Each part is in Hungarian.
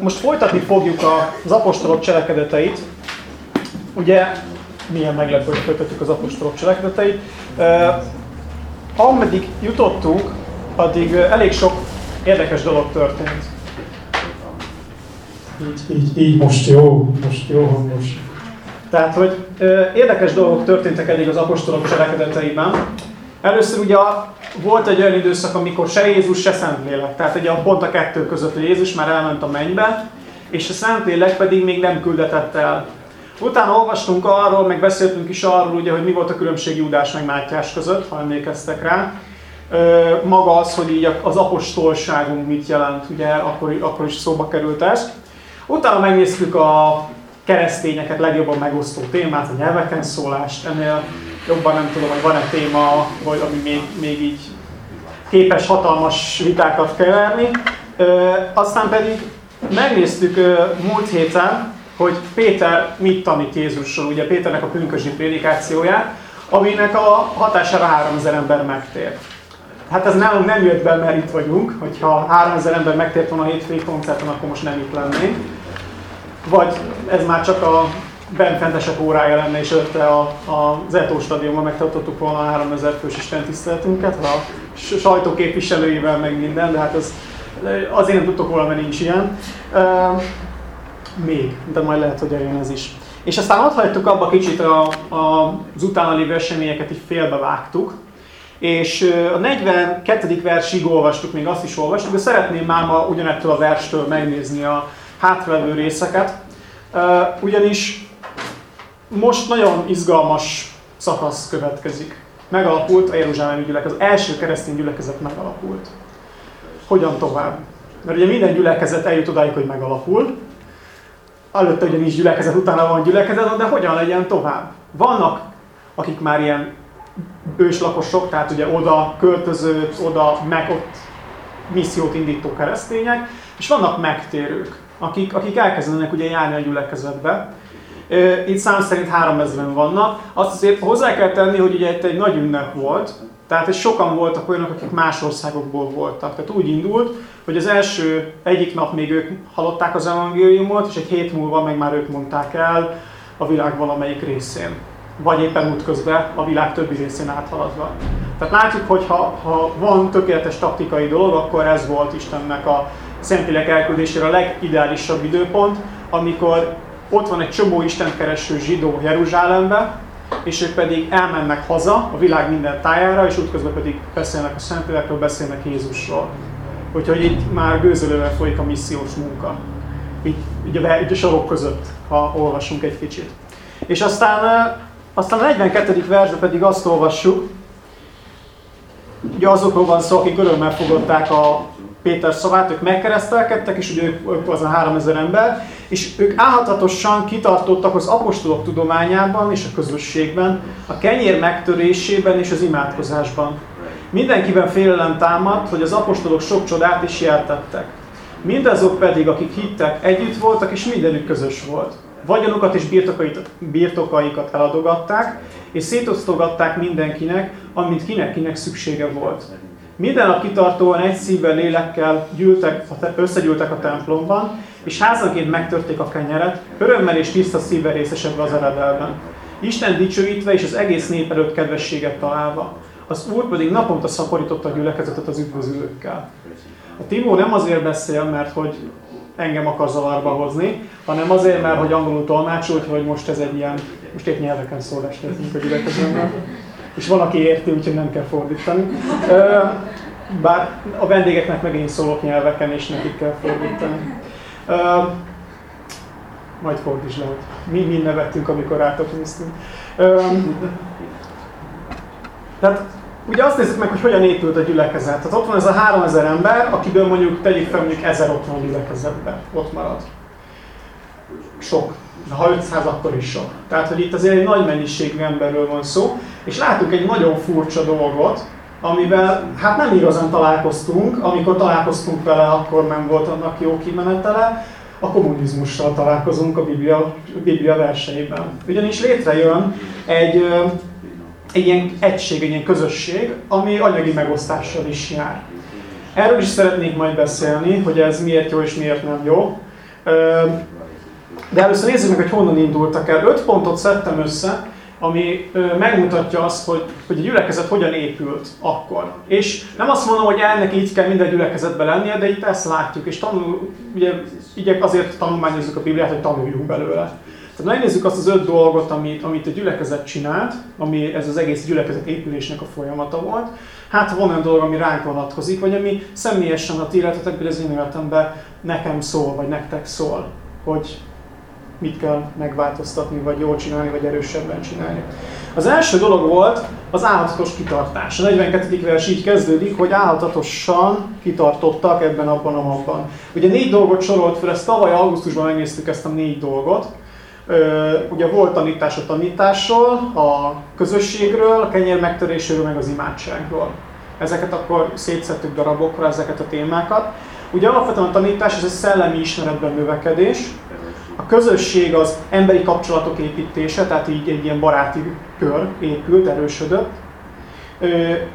most folytatni fogjuk az apostolok cselekedeteit. Ugye, milyen meglepő, hogy folytatjuk az apostolok cselekedeteit. Ameddig jutottunk, addig elég sok érdekes dolog történt. Így, így, így most jó, most jó hangos. Tehát, hogy érdekes dolgok történtek eddig az apostolok cselekedeteiben. Először ugye volt egy olyan időszak, amikor se Jézus, se Szentlélek. Tehát ugye pont a kettő között, hogy Jézus már elment a mennybe, és a Szentlélek pedig még nem küldetett el. Utána olvastunk arról, meg beszéltünk is arról, ugye, hogy mi volt a különbség Júdás meg Mátyás között, ha emlékeztek rá. Maga az, hogy így az apostolságunk mit jelent, ugye akkor, akkor is szóba került ez. Utána megnéztük a keresztényeket legjobban megosztó témát, a nyelveken szólást. Ennél jobban nem tudom, hogy van-e téma, vagy ami még, még így képes hatalmas vitákat keverni. Aztán pedig megnéztük múlt héten, hogy Péter mit tanít Jézusról, ugye Péternek a pünkösdi prédikációját, aminek a hatására 3000 ember megtért. Hát ez nálunk nem jött be, mert itt vagyunk, hogyha 3000 ember megtért volna a hétfői koncerten, akkor most nem itt lennénk. Vagy ez már csak a benfentesek órája lenne, és előtte a, a Zetó stadionban megtartottuk volna a 3000 fős Isten tiszteletünket, a sajtó képviselőivel meg minden, de hát ez azért nem tudtok volna, mert nincs ilyen. Még, de majd lehet, hogy eljön ez is. És aztán ott hagytuk abba kicsit a, a, az utána lévő eseményeket, így félbevágtuk, és a 42. versig olvastuk, még azt is olvastuk, de szeretném már ma ugyanettől a verstől megnézni a hátralevő részeket, ugyanis most nagyon izgalmas szakasz következik. Megalapult a Jeruzsálemi gyülekezet, az első keresztény gyülekezet megalapult. Hogyan tovább? Mert ugye minden gyülekezet eljut odáig, hogy megalapul, előtte ugyanis gyülekezet, utána van gyülekezet, de hogyan legyen tovább? Vannak, akik már ilyen őslakosok, tehát ugye oda költözőt, oda meg ott missziót indító keresztények, és vannak megtérők, akik, akik elkezdenek ugye járni a gyülekezetbe. Itt szám szerint 3000-en vannak. Azt azért hozzá kell tenni, hogy ugye itt egy nagy ünnep volt, tehát és sokan voltak olyanok, akik más országokból voltak. Tehát úgy indult, hogy az első egyik nap még ők hallották az evangéliumot, és egy hét múlva meg már ők mondták el a világ valamelyik részén. Vagy éppen útközben a világ többi részén áthaladva. Tehát látjuk, hogy ha, ha van tökéletes taktikai dolog, akkor ez volt Istennek a Szentlélek elküldésére a legideálisabb időpont, amikor ott van egy csomó Isten kereső zsidó Jeruzsálembe, és ők pedig elmennek haza a világ minden tájára, és útközben pedig beszélnek a Szentlélekről, beszélnek Jézusról. Úgyhogy itt már gőzölővel folyik a missziós munka. Így, így, a, így a sorok között, ha olvasunk egy kicsit. És aztán, aztán a 42. versben pedig azt olvassuk, ugye azokról van szó, akik örömmel fogadták a Péter szavát, ők megkeresztelkedtek, és ugye ők, ők az a 3000 ember, és ők álhatatosan kitartottak az apostolok tudományában és a közösségben, a kenyér megtörésében és az imádkozásban. Mindenkiben félelem támadt, hogy az apostolok sok csodát is jeltettek. Mindazok pedig, akik hittek, együtt voltak, és mindenük közös volt. Vagyonukat és birtokaikat, birtokaikat eladogatták, és szétosztogatták mindenkinek, amit kinek-kinek szüksége volt. Minden nap kitartóan egy szívvel, lélekkel gyűltek, összegyűltek a templomban, és házanként megtörték a kenyeret, örömmel és tiszta szívvel részesedve az eredelben. Isten dicsőítve és az egész nép előtt kedvességet találva. Az Úr pedig naponta szaporította a gyülekezetet az üdvözlőkkel. A Timó nem azért beszél, mert hogy engem akar zavarba hozni, hanem azért, mert hogy angolul tolmácsol, hogy most ez egy ilyen, most épp nyelveken szól este a gyülekezetben és van, aki érti, úgyhogy nem kell fordítani. Bár a vendégeknek meg én szólok nyelveken, és nekik kell fordítani. Majd fordíts le, mi mi nevettünk, amikor rátok néztünk. Tehát ugye azt nézzük meg, hogy hogyan épült a gyülekezet. Tehát ott van ez a 3000 ember, akiből mondjuk tegyük fel, mondjuk 1000 ott van a gyülekezetben, ott marad. Sok de ha 500, akkor is sok. Tehát, hogy itt azért egy nagy mennyiségű emberről van szó, és látunk egy nagyon furcsa dolgot, amivel hát nem igazán találkoztunk, amikor találkoztunk vele, akkor nem volt annak jó kimenetele, a kommunizmussal találkozunk a Biblia, Biblia verseiben. Ugyanis létrejön egy, egy ilyen egység, egy ilyen közösség, ami anyagi megosztással is jár. Erről is szeretnék majd beszélni, hogy ez miért jó és miért nem jó. De először nézzük meg, hogy honnan indultak el. Öt pontot szedtem össze, ami megmutatja azt, hogy, hogy a gyülekezet hogyan épült akkor. És nem azt mondom, hogy ennek így kell minden gyülekezetben lennie, de itt ezt látjuk, és tanul, ugye, igyek azért tanulmányozzuk a Bibliát, hogy tanuljunk belőle. Tehát megnézzük azt az öt dolgot, amit, amit a gyülekezet csinált, ami ez az egész gyülekezet épülésnek a folyamata volt. Hát van olyan dolog, ami ránk vonatkozik, vagy ami személyesen a ti életetekben, az én életemben nekem szól, vagy nektek szól, hogy mit kell megváltoztatni, vagy jól csinálni, vagy erősebben csinálni. Az első dolog volt az állhatatos kitartás. A 42. vers így kezdődik, hogy állhatatosan kitartottak ebben, abban, abban. Ugye négy dolgot sorolt fel, ezt tavaly augusztusban megnéztük ezt a négy dolgot. Ugye volt tanítás a tanításról, a közösségről, a kenyér megtöréséről, meg az imádságról. Ezeket akkor szétszettük darabokra, ezeket a témákat. Ugye alapvetően a tanítás, ez egy szellemi ismeretben növekedés, a közösség az emberi kapcsolatok építése, tehát így egy ilyen baráti kör épült, erősödött.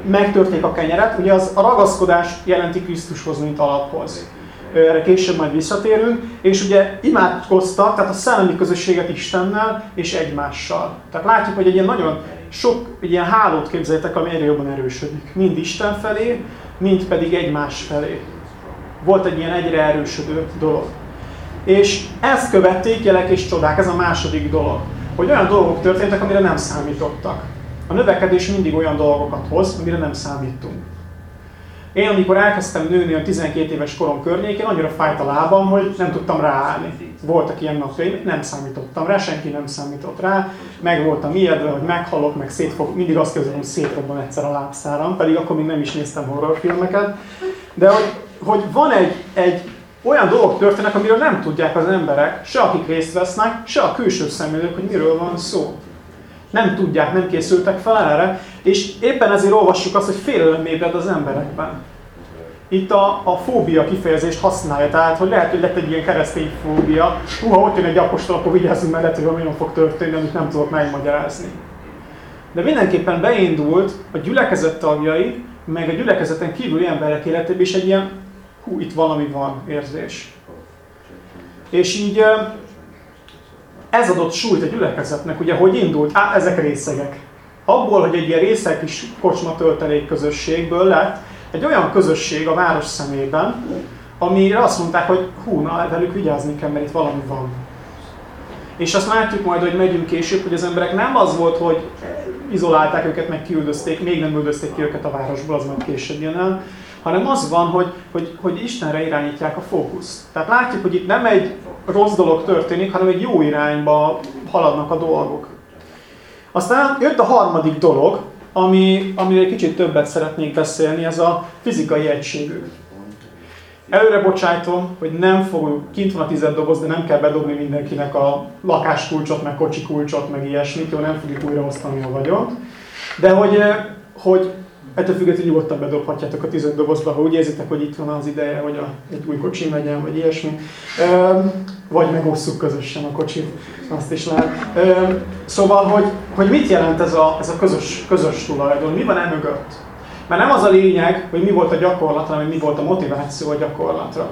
Megtörték a kenyeret, ugye az a ragaszkodás jelenti Krisztushoz, mint alaphoz. Erre később majd visszatérünk, és ugye imádkoztak, tehát a szellemi közösséget Istennel és egymással. Tehát látjuk, hogy egy ilyen nagyon sok egy ilyen hálót képzeljetek, ami egyre jobban erősödik. Mind Isten felé, mind pedig egymás felé. Volt egy ilyen egyre erősödő dolog. És ezt követték jelek és csodák, ez a második dolog. Hogy olyan dolgok történtek, amire nem számítottak. A növekedés mindig olyan dolgokat hoz, amire nem számítunk. Én amikor elkezdtem nőni a 12 éves korom környékén, annyira fájt a lábam, hogy nem tudtam ráállni. Voltak ilyen napjaim, nem számítottam rá, senki nem számított rá, meg voltam ijedve, hogy meghalok, meg szétfog, mindig azt kérdezem, hogy szétrobban egyszer a lábszáram, pedig akkor még nem is néztem horrorfilmeket. De hogy, hogy van egy, egy olyan dolgok történnek, amiről nem tudják az emberek, se akik részt vesznek, se a külső szemlélők, hogy miről van szó. Nem tudják, nem készültek fel erre, és éppen ezért olvassuk azt, hogy félelem ébred az emberekben. Itt a, a fóbia kifejezést használja, tehát hogy lehet, hogy lett egy ilyen keresztény fóbia, hú, ha ott jön egy apostol, akkor vigyázzunk mellett, hogy olyan fog történni, amit nem tudok megmagyarázni. De mindenképpen beindult a gyülekezet tagjai, meg a gyülekezeten kívüli emberek életében is egy ilyen hú, itt valami van érzés. És így ez adott súlyt a gyülekezetnek, ugye, hogy indult, á, ezek részegek. Abból, hogy egy ilyen részek is kocsma töltelék közösségből lett, egy olyan közösség a város szemében, amire azt mondták, hogy hú, na, velük vigyázni kell, mert itt valami van. És azt látjuk majd, hogy megyünk később, hogy az emberek nem az volt, hogy izolálták őket, meg kiüldözték, még nem üldözték ki őket a városból, az majd később jön el, hanem az van, hogy, hogy, hogy Istenre irányítják a fókusz. Tehát látjuk, hogy itt nem egy rossz dolog történik, hanem egy jó irányba haladnak a dolgok. Aztán jött a harmadik dolog, ami, amiről egy kicsit többet szeretnék beszélni, ez a fizikai egységük. Előre bocsájtom, hogy nem fogunk, kint van a tized doboz, de nem kell bedobni mindenkinek a lakáskulcsot, meg kocsi kulcsot, meg ilyesmit, jó, nem fogjuk újra osztani a vagyont. De hogy, hogy Ettől függetlenül nyugodtan bedobhatjátok a tized dobozba, ha úgy érzitek, hogy itt van az ideje, hogy a, egy új kocsi legyen, vagy ilyesmi. Üm, vagy megosszuk közösen a kocsit, azt is lehet. Üm, szóval, hogy, hogy mit jelent ez a, ez a közös, közös tulajdon, mi van e mögött? Mert nem az a lényeg, hogy mi volt a gyakorlat, hanem mi volt a motiváció a gyakorlatra.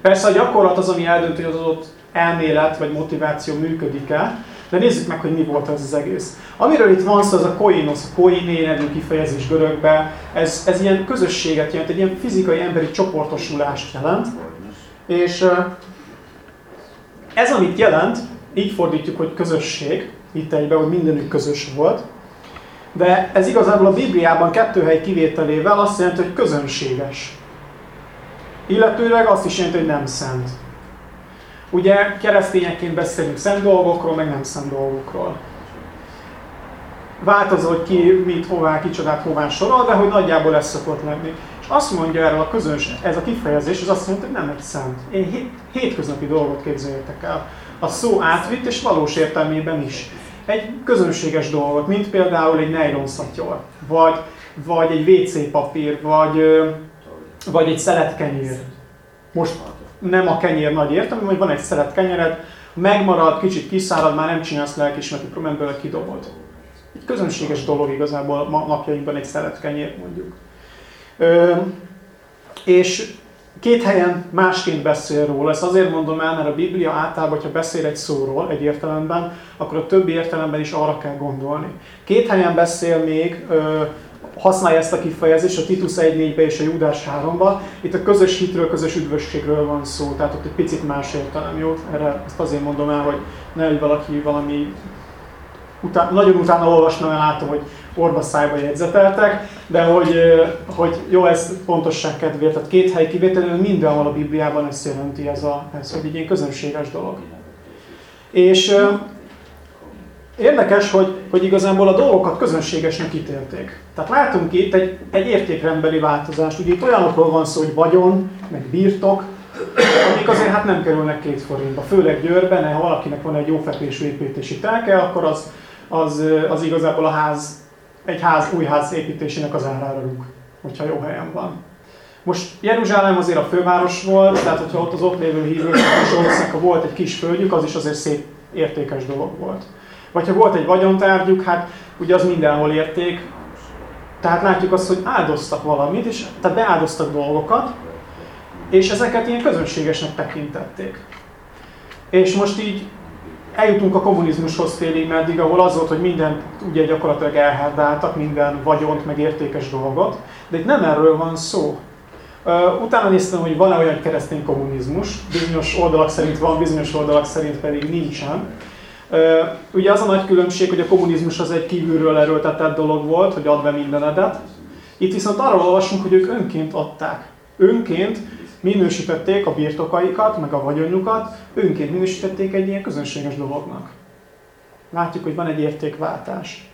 Persze a gyakorlat az, ami eldönti, hogy az adott elmélet vagy motiváció működik-e, de nézzük meg, hogy mi volt ez az egész. Amiről itt van szó, az a koinos, a koiné nevű kifejezés görögbe, ez, ez ilyen közösséget jelent, egy ilyen fizikai emberi csoportosulást jelent. És ez, amit jelent, így fordítjuk, hogy közösség, itt egybe, hogy mindenük közös volt, de ez igazából a Bibliában kettő hely kivételével azt jelenti, hogy közönséges. Illetőleg azt is jelenti, hogy nem szent. Ugye keresztényekként beszélünk szent dolgokról, meg nem szent dolgokról. Változó, hogy ki mit, hová, kicsodát hová sorol, de hogy nagyjából ez szokott lenni. És azt mondja erről a közöns, ez a kifejezés, az azt mondja, hogy nem egy szent. Én hétköznapi dolgot képzeljétek el. A szó átvitt és valós értelmében is. Egy közönséges dolgot, mint például egy nylon szatyor, vagy, vagy egy WC papír, vagy, vagy egy szeletkenyér. Most nem a kenyér nagy értelme, hogy van egy szeret kenyered, megmarad, kicsit kiszárad, már nem csinálsz lelkismereti problémből, kidobod. Egy közönséges dolog igazából ma napjainkban egy szeret kenyér mondjuk. Ö, És két helyen másként beszél róla. Ezt azért mondom el, mert a Biblia általában, hogyha beszél egy szóról egy értelemben, akkor a többi értelemben is arra kell gondolni. Két helyen beszél még, ö, használja ezt a kifejezést, a Titus 1.4-be és a Júdás 3-ba. Itt a közös hitről, közös üdvösségről van szó, tehát ott egy picit más értelem, jó? Erre ezt azért mondom el, hogy ne, hogy valaki valami után, nagyon utána olvasna, mert látom, hogy orba szájba jegyzeteltek, de hogy, hogy jó, ez pontosság kedvéért, tehát két hely kivételül mindenhol a Bibliában ezt jelenti ez, a, ez hogy egy közönséges dolog. És érdekes, hogy, hogy igazából a dolgokat közönségesnek ítélték. Tehát látunk itt egy, egy értékrendbeli változást. Ugye itt olyanokról van szó, hogy vagyon, meg birtok, amik azért hát nem kerülnek két forintba. Főleg Győrben, ha valakinek van egy jó fekvésű építési telke, akkor az, az, az igazából a ház egy ház, új ház építésének az árára rúg, hogyha jó helyen van. Most Jeruzsálem azért a főváros volt, tehát hogyha ott az ott lévő hívők és volt egy kis földjük, az is azért szép értékes dolog volt. Vagy ha volt egy vagyontárgyuk, hát ugye az mindenhol érték, tehát látjuk azt, hogy áldoztak valamit, és tehát beáldoztak dolgokat, és ezeket ilyen közönségesnek tekintették. És most így eljutunk a kommunizmushoz félig meddig, ahol az volt, hogy minden ugye gyakorlatilag elherdáltak, minden vagyont, meg értékes dolgot, de itt nem erről van szó. Utána néztem, hogy van-e olyan keresztény kommunizmus, bizonyos oldalak szerint van, bizonyos oldalak szerint pedig nincsen. Ugye az a nagy különbség, hogy a kommunizmus az egy kívülről erőltetett dolog volt, hogy ad be mindenedet. Itt viszont arról olvasunk, hogy ők önként adták. Önként minősítették a birtokaikat, meg a vagyonjukat, önként minősítették egy ilyen közönséges dolognak. Látjuk, hogy van egy értékváltás.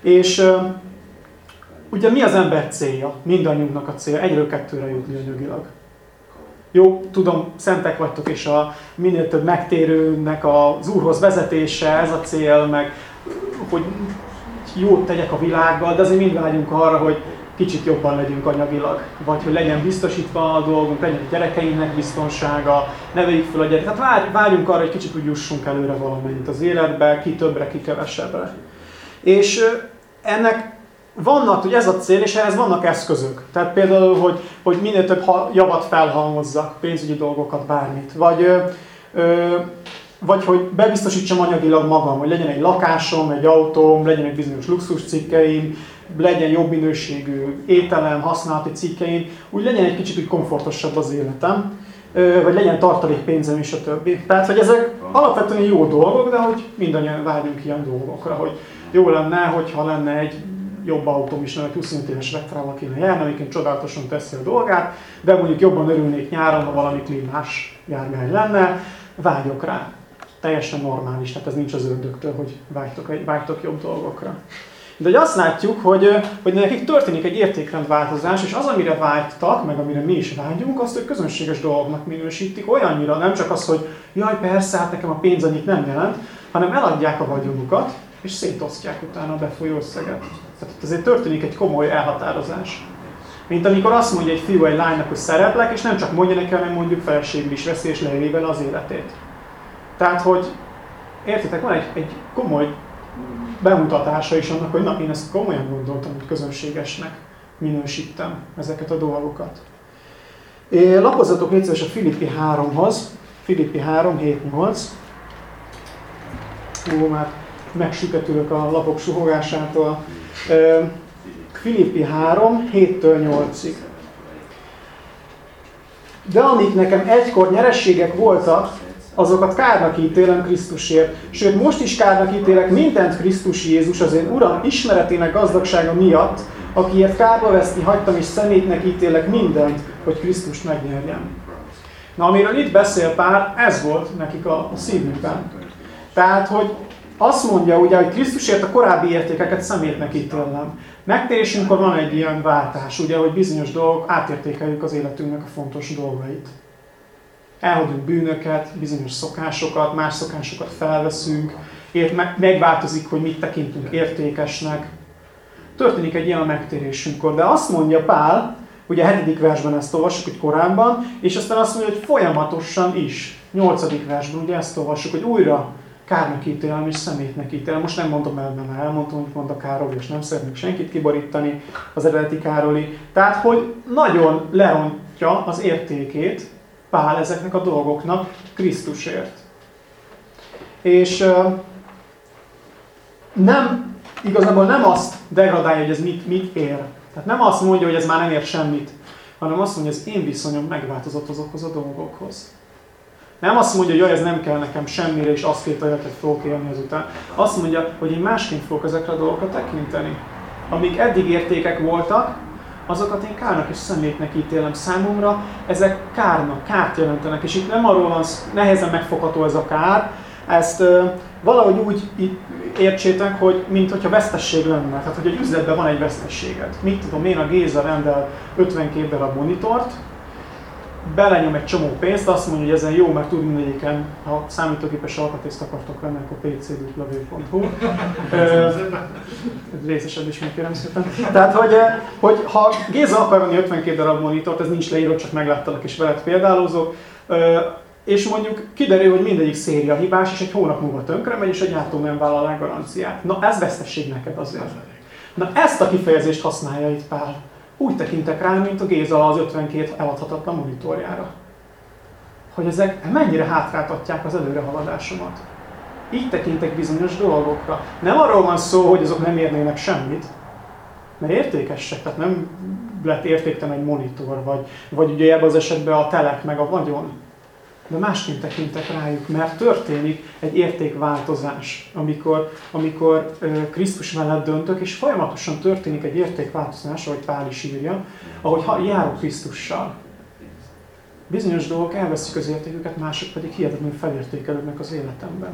És ugye mi az ember célja? Mindannyiunknak a célja, egyről kettőre jutni anyagilag. Jó, tudom, szentek vagytok, és a minél több megtérőnek az Úrhoz vezetése, ez a cél, meg hogy jót tegyek a világgal, de azért mind vágyunk arra, hogy kicsit jobban legyünk anyagilag, vagy hogy legyen biztosítva a dolgunk, legyen a gyerekeinknek biztonsága, neveljük fel a gyereket. Tehát várjunk arra, hogy kicsit úgy jussunk előre valamennyit az életbe, ki többre, ki kevesebbre. És ennek vannak, hogy ez a cél, és ehhez vannak eszközök. Tehát például, hogy, hogy minél több javat felhalmozzak, pénzügyi dolgokat, bármit. Vagy, ö, ö, vagy hogy bebiztosítsam anyagilag magam, hogy legyen egy lakásom, egy autóm, legyen egy bizonyos luxus cikkeim, legyen jobb minőségű ételem, használati cikkeim, úgy legyen egy kicsit komfortosabb az életem, vagy legyen tartalékpénzem és a többi. Tehát, hogy ezek alapvetően jó dolgok, de hogy mindannyian vágyunk ilyen dolgokra, hogy jó lenne, hogyha lenne egy jobb autóm is, egy 25 éves vektorával kéne járni, amiként csodálatosan teszi a dolgát, de mondjuk jobban örülnék nyáron, ha valami klímás járgány lenne, vágyok rá. Teljesen normális, tehát ez nincs az ördögtől, hogy vágytok, vágytok jobb dolgokra. De hogy azt látjuk, hogy, hogy nekik történik egy értékrendváltozás, és az, amire vágytak, meg amire mi is vágyunk, azt ők közönséges dolgoknak minősítik, olyannyira nem csak az, hogy jaj, persze, hát nekem a pénz annyit nem jelent, hanem eladják a vagyonukat, és szétosztják utána a befolyó összeget. Tehát itt azért történik egy komoly elhatározás. Mint amikor azt mondja egy fiú egy lánynak, hogy szereplek, és nem csak mondja neki, hanem mondjuk feleségül is veszi, és leéli az életét. Tehát, hogy értitek, van egy, egy komoly bemutatása is annak, hogy na, én ezt komolyan gondoltam, hogy közönségesnek minősítem ezeket a dolgokat. É, lapozzatok légy a Filippi 3-hoz, Filippi 3, 7, 8. Ó, már megsüketülök a lapok suhogásától. Filippi 3, 7-től 8-ig. De amik nekem egykor nyerességek voltak, azokat kárnak ítélem Krisztusért. Sőt, most is kárnak ítélek mindent Krisztus Jézus az én Uram ismeretének gazdagsága miatt, akiért kárba veszni hagytam és szemétnek ítélek mindent, hogy Krisztust megnyerjem. Na, amiről itt beszél Pál, ez volt nekik a, a szívükben. Tehát, hogy azt mondja ugye, hogy Krisztusért a korábbi értékeket szemétnek ítélem. Megtérésünkkor van egy ilyen váltás, ugye, hogy bizonyos dolgok átértékeljük az életünknek a fontos dolgait elhagyunk bűnöket, bizonyos szokásokat, más szokásokat felveszünk, ért, megváltozik, hogy mit tekintünk értékesnek. Történik egy ilyen a megtérésünkkor. De azt mondja Pál, ugye a hetedik versben ezt olvassuk, hogy korábban, és aztán azt mondja, hogy folyamatosan is. Nyolcadik versben ugye ezt olvassuk, hogy újra kárnak ítélem és szemétnek ítélem. Most nem mondom el, mert már elmondtam, hogy mondta Károly, és nem szeretnék senkit kiborítani az eredeti Károli. Tehát, hogy nagyon lerontja az értékét Pál ezeknek a dolgoknak Krisztusért. És nem, igazából nem azt degradálja, hogy ez mit, mit ér. Tehát nem azt mondja, hogy ez már nem ér semmit, hanem azt mondja, hogy az én viszonyom megváltozott azokhoz a dolgokhoz. Nem azt mondja, hogy jaj, ez nem kell nekem semmire, és azt két hogy fogok élni azután. Azt mondja, hogy én másként fogok ezekre a dolgokra tekinteni. Amik eddig értékek voltak, azokat én kárnak és szemétnek ítélem számomra, ezek kárnak, kárt jelentenek, és itt nem arról van, nehezen megfogható ez a kár, ezt ö, valahogy úgy értsétek, hogy mintha vesztesség lenne. Tehát, hogy egy üzletben van egy vesztességed. Mit tudom én, a Géza rendel 52 darab monitort, belenyom egy csomó pénzt, azt mondja, hogy ezen jó, mert tud mindegyiken, ha számítógépes alkatrészt akartok venni, akkor pcw.hu. részesebb is megkérem szépen. Tehát, hogy, hogy ha Géza akar venni 52 darab monitort, ez nincs leírva, csak megláttalak és veled példálózok, és mondjuk kiderül, hogy mindegyik széria hibás, és egy hónap múlva tönkre megy, és a gyártó nem vállal a garanciát. Na ez vesztesség neked azért. Na ezt a kifejezést használja itt Pál. Úgy tekintek rá, mint a Géza az 52 eladhatatlan monitorjára. Hogy ezek mennyire hátráltatják az előrehaladásomat. Így tekintek bizonyos dolgokra. Nem arról van szó, hogy azok nem érnének semmit, mert értékesek, tehát nem lett értéktelen egy monitor, vagy, vagy ugye ebben az esetben a telek meg a vagyon de másként tekintek rájuk, mert történik egy értékváltozás, amikor, amikor Krisztus mellett döntök, és folyamatosan történik egy értékváltozás, ahogy Pál is írja, ahogy járok Krisztussal. Bizonyos dolgok elveszik az értéküket, mások pedig hihetetlenül felértékelődnek az életemben.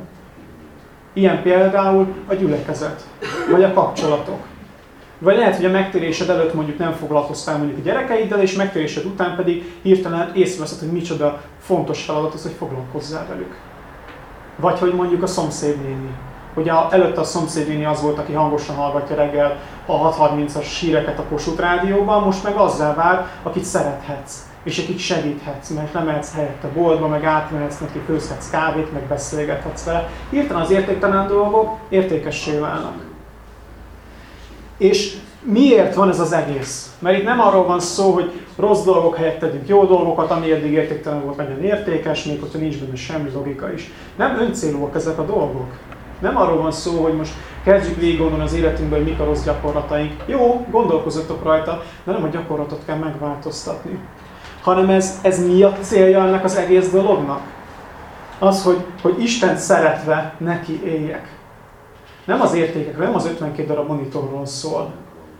Ilyen például a gyülekezet, vagy a kapcsolatok. Vagy lehet, hogy a megtérésed előtt mondjuk nem foglalkoztál mondjuk a gyerekeiddel, és megtérésed után pedig hirtelen észreveszed, hogy micsoda fontos feladat az, hogy foglalkozzál velük. Vagy hogy mondjuk a szomszédnéni. Ugye előtte a szomszédnéni az volt, aki hangosan hallgatja reggel a 6.30-as híreket a Kossuth rádióban, most meg azzá vár, akit szerethetsz, és akit segíthetsz, mert lemehetsz helyette boltba, meg átmehetsz neki, főzhetsz kávét, meg beszélgethetsz vele. Hirtelen az értéktelen dolgok értékessé válnak. És miért van ez az egész? Mert itt nem arról van szó, hogy rossz dolgok helyett tegyünk jó dolgokat, ami eddig értéktelen volt, legyen értékes, még hogyha nincs benne semmi logika is. Nem öncélúak ezek a dolgok. Nem arról van szó, hogy most kezdjük végig gondolni az életünkben, hogy mik a rossz gyakorlataink. Jó, gondolkozzatok rajta, de nem a gyakorlatot kell megváltoztatni. Hanem ez, ez mi a célja ennek az egész dolognak? Az, hogy, hogy Isten szeretve neki éljek. Nem az értékekről, nem az 52 darab monitorról szól.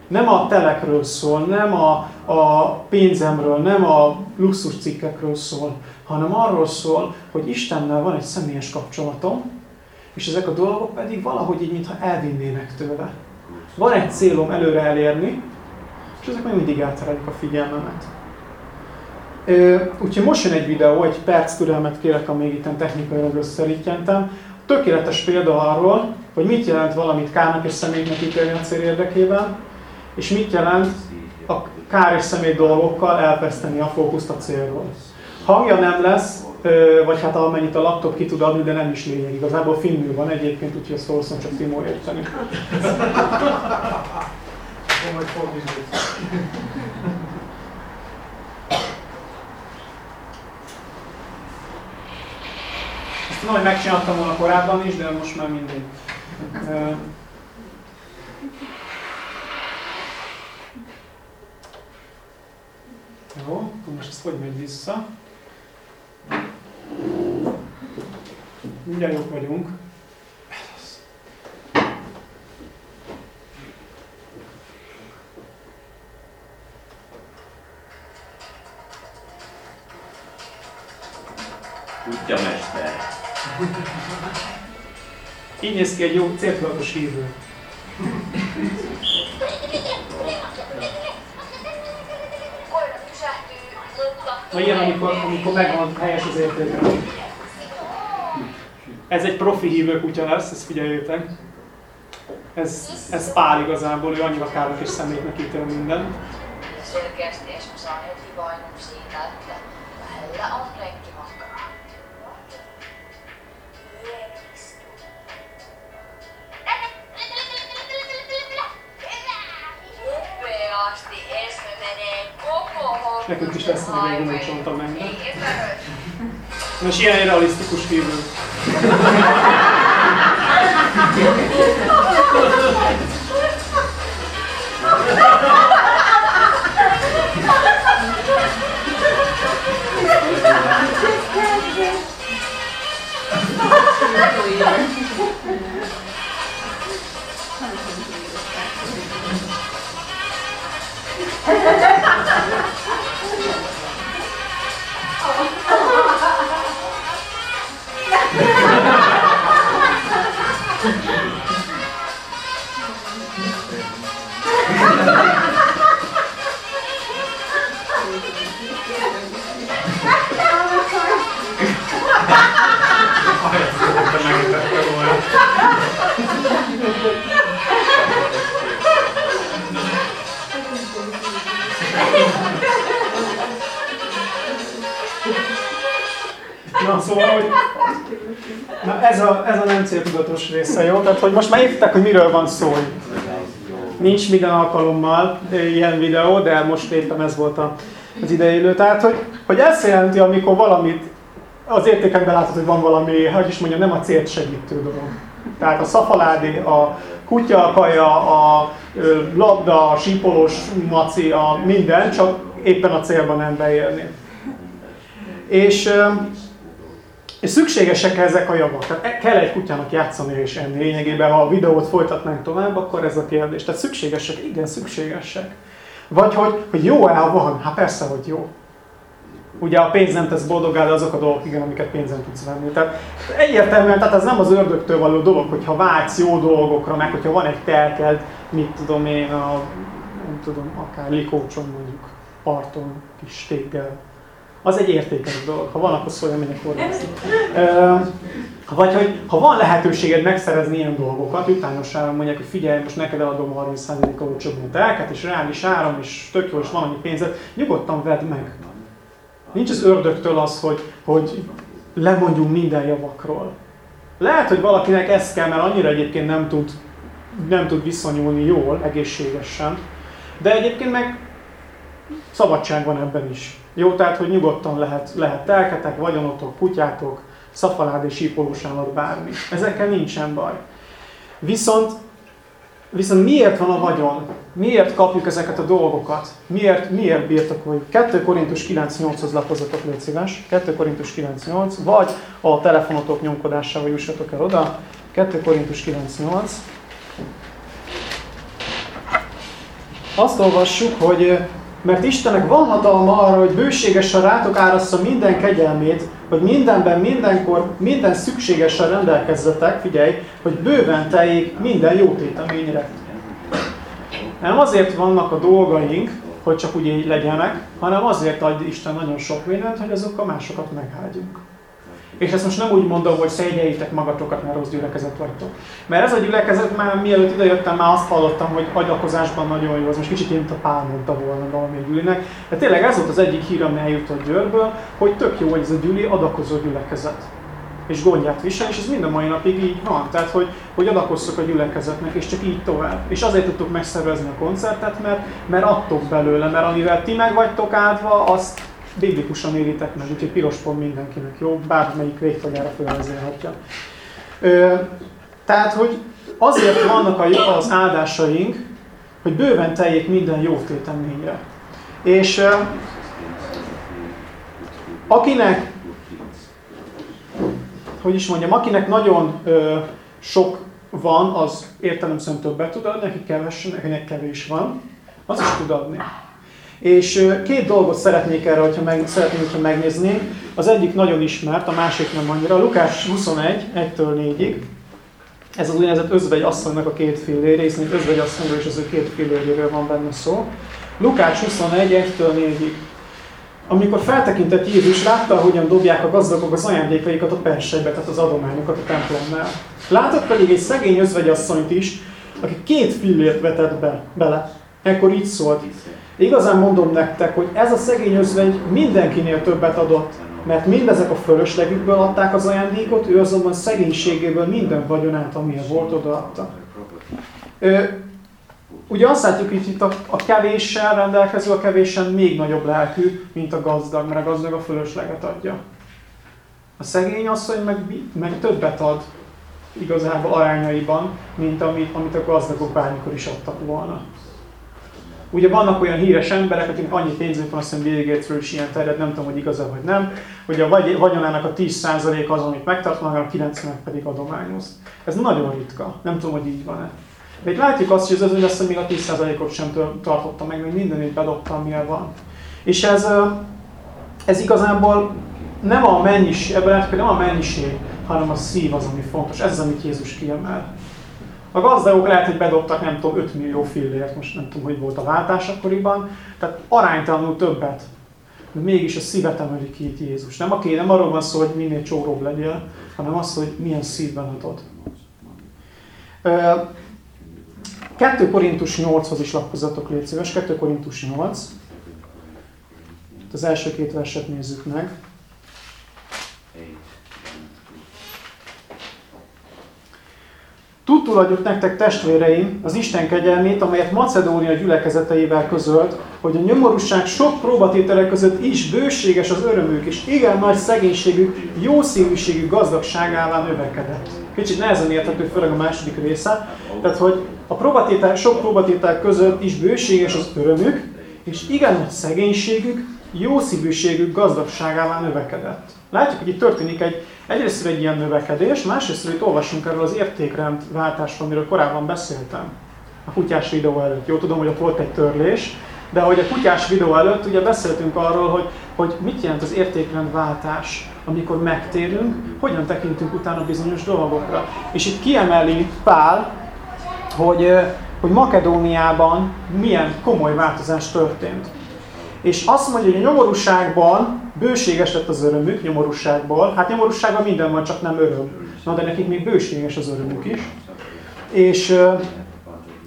Nem a telekről szól, nem a, a pénzemről, nem a luxus cikkekről szól, hanem arról szól, hogy Istennel van egy személyes kapcsolatom, és ezek a dolgok pedig valahogy így, mintha elvinnének tőle. Van egy célom előre elérni, és ezek még mindig elterelik a figyelmemet. Úgyhogy most jön egy videó, egy perc türelmet kérek, amíg itt technikailag összerítjentem. Tökéletes példa arról, hogy mit jelent valamit kárnak és szemétnek ítélni a cél érdekében, és mit jelent a kár és szemét dolgokkal elveszteni a fókuszt a célról. Hangja nem lesz, vagy hát amennyit a laptop ki tud adni, de nem is lényeg. Igazából finnül van egyébként, úgyhogy ezt valószínűleg csak Timo érteni. Ezt tudom, hogy megcsináltam volna korábban is, de most már mindegy. Jó, akkor most ezt hogy megy vissza? Mindjárt jók vagyunk. Kutyamester. Így néz ki egy jó céltudatos hívő. Na ilyen, amikor, amikor megvan helyes az értéke. Ez egy profi hívő kutya lesz, ezt figyeljétek. Ez, ez pál igazából, ő annyira károk és szemétnek ítél mindent. Selkeästi Esko saa heti Nekünk is lesz még egy gumicsont a mennybe. Érted? Most ilyen realisztikus kívül. Na szóval, hogy na ez, a, ez a nem céltudatos része, jó? Tehát, hogy most már értek, hogy miről van szó. Nincs minden alkalommal ilyen videó, de most éppen ez volt a, az ideélő. Tehát, hogy, hogy ez jelenti, amikor valamit az értékekben látod, hogy van valami, hogy is mondjam, nem a célt segítő dolog. Tehát a szafaládi, a kutya, a labda, a sípolós maci, a minden, csak éppen a célban nem beérni. És, és szükségesek ezek a javak. Tehát e- kell egy kutyának játszani és enni. Lényegében, ha a videót folytatnánk tovább, akkor ez a kérdés. Tehát szükségesek? Igen, szükségesek. Vagy hogy, hogy jó-e, ha van? Hát persze, hogy jó. Ugye a pénz nem tesz boldogá, de azok a dolgok, igen, amiket pénzen tudsz venni. Tehát egyértelműen, tehát ez nem az ördögtől való dolog, hogyha vágysz jó dolgokra, meg hogyha van egy telked, mit tudom én, a, nem tudom, akár likócson mondjuk, parton, kis téggel. Az egy értékes dolog. Ha van, akkor szóljon, horgászni. Vagy hogy ha van lehetőséged megszerezni ilyen dolgokat, utányos áron mondják, hogy figyelj, most neked eladom 30%-kal olcsóbb a telket, és reális áram, és tök jó, és van annyi pénzed, nyugodtan vedd meg. Nincs az ördögtől az, hogy, hogy lemondjunk minden javakról. Lehet, hogy valakinek ez kell, mert annyira egyébként nem tud, nem tud viszonyulni jól, egészségesen. De egyébként meg szabadság van ebben is. Jó, tehát, hogy nyugodtan lehet, lehet telketek, vagyonotok, kutyátok, szafalád és sípolós bármi. Ezekkel nincsen baj. Viszont, viszont miért van a vagyon? Miért kapjuk ezeket a dolgokat? Miért, miért birtokoljuk? 2 Korintus 9.8-hoz lapozatok, légy szíves. 2 Korintus 9.8, vagy a telefonotok nyomkodásával jussatok el oda. 2 Korintus 9.8. Azt olvassuk, hogy mert Istennek van hatalma arra, hogy bőségesen rátok árassza minden kegyelmét, hogy mindenben, mindenkor, minden szükségesen rendelkezzetek, figyelj, hogy bőven teljék minden jó téteményre. Nem azért vannak a dolgaink, hogy csak úgy legyenek, hanem azért adj Isten nagyon sok mindent, hogy azokkal másokat meghágyunk. És ezt most nem úgy mondom, hogy szégyeljétek magatokat, mert rossz gyülekezet vagytok. Mert ez a gyülekezet már mielőtt idejöttem, már azt hallottam, hogy agyakozásban nagyon jó, az most kicsit mint a pál mondta volna valamelyik gyűlinek. De tényleg ez volt az egyik hír, ami eljutott Győrből, hogy tök jó, hogy ez a gyüli adakozó gyülekezet. És gondját visel, és ez mind a mai napig így van. Tehát, hogy, hogy adakozzuk a gyülekezetnek, és csak így tovább. És azért tudtuk megszervezni a koncertet, mert, mert adtok belőle, mert amivel ti meg vagytok áldva, azt biblikusan élitek meg, úgyhogy piros pont mindenkinek jó, bármelyik végtagára felvezélhetja. Tehát, hogy azért vannak az áldásaink, hogy bőven teljék minden jó téteményre. És akinek, hogy is mondjam, akinek nagyon ö, sok van, az értelemszerűen többet tud adni, neki kevés, nekinek kevés van, az is tud adni. És két dolgot szeretnék erre, hogyha meg, szeretnék, hogyha megnézni. Az egyik nagyon ismert, a másik nem annyira. Lukács 21, 1-től 4-ig. Ez az úgynevezett özvegy asszonynak a két fillére, hiszen özvegy asszonyról és az ő két filléréről van benne szó. Lukács 21, 1-től 4-ig. Amikor feltekintett Jézus, látta, hogyan dobják a gazdagok az ajándékaikat a persejbe, tehát az adományokat a templomnál. Látott pedig egy szegény özvegyasszonyt is, aki két fillért vetett be, bele. Ekkor így szólt, Igazán mondom nektek, hogy ez a szegény özvegy mindenkinél többet adott, mert mindezek a fölöslegükből adták az ajándékot, ő azonban szegénységéből minden vagyonát, amilyen volt, odaadta. ugye azt látjuk, hogy itt a, a kevéssel rendelkező, a kevésen még nagyobb lelkű, mint a gazdag, mert a gazdag a fölösleget adja. A szegény asszony meg, meg többet ad igazából arányaiban, mint amit, amit a gazdagok bármikor is adtak volna. Ugye vannak olyan híres emberek, akiknek annyi pénzük van, azt hiszem Bill Gatesről is ilyen terjed, nem tudom, hogy igaz vagy nem, hogy a vagyonának a 10% az, amit megtartanak, a 90 pedig adományoz. Ez nagyon ritka. Nem tudom, hogy így van-e. De itt látjuk azt, hogy az azt, még a 10%-ot sem tartotta meg, mert mindenét bedobta, amilyen van. És ez, ez igazából nem a mennyiség, ebben nem a mennyiség, hanem a szív az, ami fontos. Ez az, amit Jézus kiemel. A gazdagok lehet, hogy bedobtak, nem tudom, 5 millió fillért, most nem tudom, hogy volt a váltás akkoriban, tehát aránytalanul többet. De mégis a szívet emeli ki itt Jézus. Nem, a nem arról van szó, hogy minél csóróbb legyél, hanem az, hogy milyen szívben adod. 2 Korintus 8-hoz is lapozzatok, légy szíves. 2 Korintus 8. Az első két verset nézzük meg. Tudtul adjuk nektek testvéreim az Isten kegyelmét, amelyet Macedónia gyülekezeteivel közölt, hogy a nyomorúság sok próbatételek között is bőséges az örömük, és igen nagy szegénységük, jó szívűségű gazdagságává növekedett. Kicsit nehezen érthető, főleg a második része. Tehát, hogy a próbatétel, sok próbatétel között is bőséges az örömük, és igen nagy szegénységük, jó szívűségük gazdagságává növekedett. Látjuk, hogy itt történik egy, egyrészt egy ilyen növekedés, másrészt itt olvasunk erről az értékrend váltásról, amiről korábban beszéltem. A kutyás videó előtt. Jó tudom, hogy ott volt egy törlés, de hogy a kutyás videó előtt ugye beszéltünk arról, hogy, hogy mit jelent az értékrendváltás, amikor megtérünk, hogyan tekintünk utána bizonyos dolgokra. És itt kiemeli Pál, hogy, hogy Makedóniában milyen komoly változás történt. És azt mondja, hogy a nyomorúságban bőséges lett az örömük, nyomorúságból. Hát nyomorúságban minden van, csak nem öröm. Na, de nekik még bőséges az örömük is. És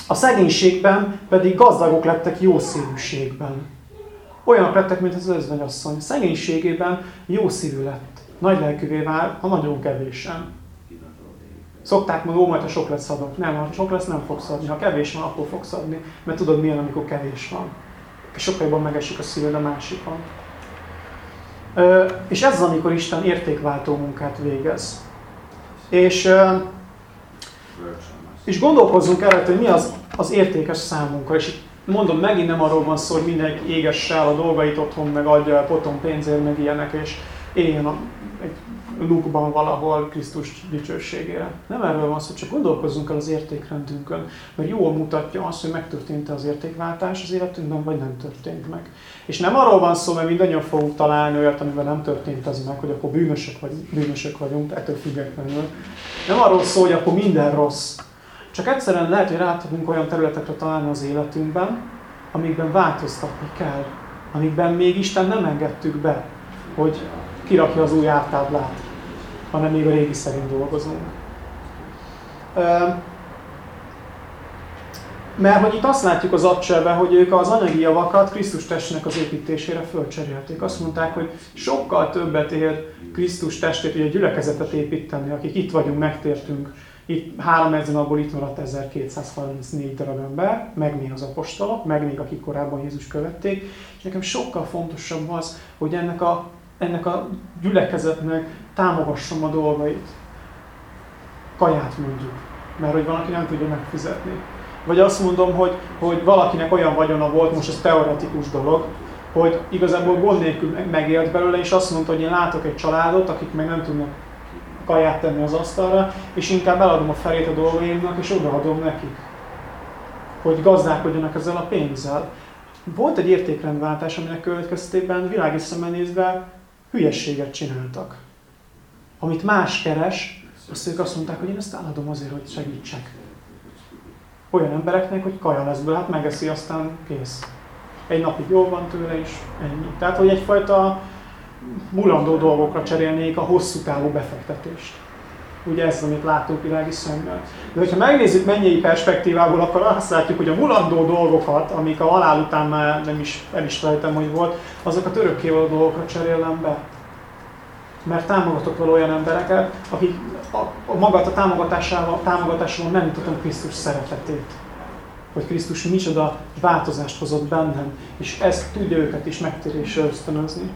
a szegénységben pedig gazdagok lettek jó szívűségben. Olyanok lettek, mint az özvegyasszony. Szegénységében jó szívű lett. Nagy lelkűvé vál, ha nagyon kevésen. Szokták mondani, ó, majd ha sok lesz adok. Nem, ha sok lesz, nem fogsz adni. Ha kevés van, akkor fogsz adni. Mert tudod milyen, amikor kevés van. És sokkal jobban megesik a szíved a másikon. És ez az, amikor Isten értékváltó munkát végez. És, és gondolkozzunk el, hogy mi az, az értékes számunkra. És mondom, megint nem arról van szó, hogy mindenki égesse el a dolgait otthon, meg adja el potom pénzért, meg ilyenek, és éljen a, egy lukban valahol Krisztus dicsőségére. Nem erről van szó, csak gondolkozzunk el az értékrendünkön, mert jól mutatja azt, hogy megtörtént az értékváltás az életünkben, vagy nem történt meg. És nem arról van szó, mert mindannyian fogunk találni olyat, amivel nem történt az meg, hogy akkor bűnösök, vagy, bűnösök vagyunk, ettől függetlenül. Nem arról szó, hogy akkor minden rossz. Csak egyszerűen lehet, hogy rá tudunk olyan területekre találni az életünkben, amikben változtatni kell, amikben még Isten nem engedtük be, hogy kirakja az új ártáblát, hanem még a régi szerint dolgozunk. Mert hogy itt azt látjuk az adcselben, hogy ők az anyagi javakat Krisztus testnek az építésére fölcserélték. Azt mondták, hogy sokkal többet ér Krisztus testét, hogy a gyülekezetet építeni, akik itt vagyunk, megtértünk. Itt három ezen abból itt maradt 1234 darab ember, meg még az apostolok, meg még akik korábban Jézus követték. És nekem sokkal fontosabb az, hogy ennek a ennek a gyülekezetnek támogassam a dolgait. Kaját mondjuk, mert hogy valaki nem tudja megfizetni. Vagy azt mondom, hogy, hogy valakinek olyan vagyona volt, most ez teoretikus dolog, hogy igazából gond nélkül megélt belőle, és azt mondta, hogy én látok egy családot, akik meg nem tudnak kaját tenni az asztalra, és inkább eladom a felét a dolgaimnak, és odaadom nekik. Hogy gazdálkodjanak ezzel a pénzzel. Volt egy értékrendváltás, aminek következtében világi szemmel nézve hülyességet csináltak. Amit más keres, azt ők azt mondták, hogy én ezt eladom azért, hogy segítsek. Olyan embereknek, hogy kaja lesz belőle, hát megeszi, aztán kész. Egy napig jól van tőle, és ennyi. Tehát, hogy egyfajta mulandó dolgokra cserélnék a hosszú távú befektetést. Ugye ez, amit látunk világi szemmel. De hogyha megnézzük mennyei perspektívából, akkor azt látjuk, hogy a mulandó dolgokat, amik a halál után már nem is el is felejtem, hogy volt, azokat örökkévaló dolgokra cserélem be. Mert támogatok vele olyan embereket, akik a, a magát a támogatásával, támogatásával nem mutatom Krisztus szeretetét. hogy Krisztus micsoda változást hozott bennem, és ezt tudja őket is megtérésre ösztönözni.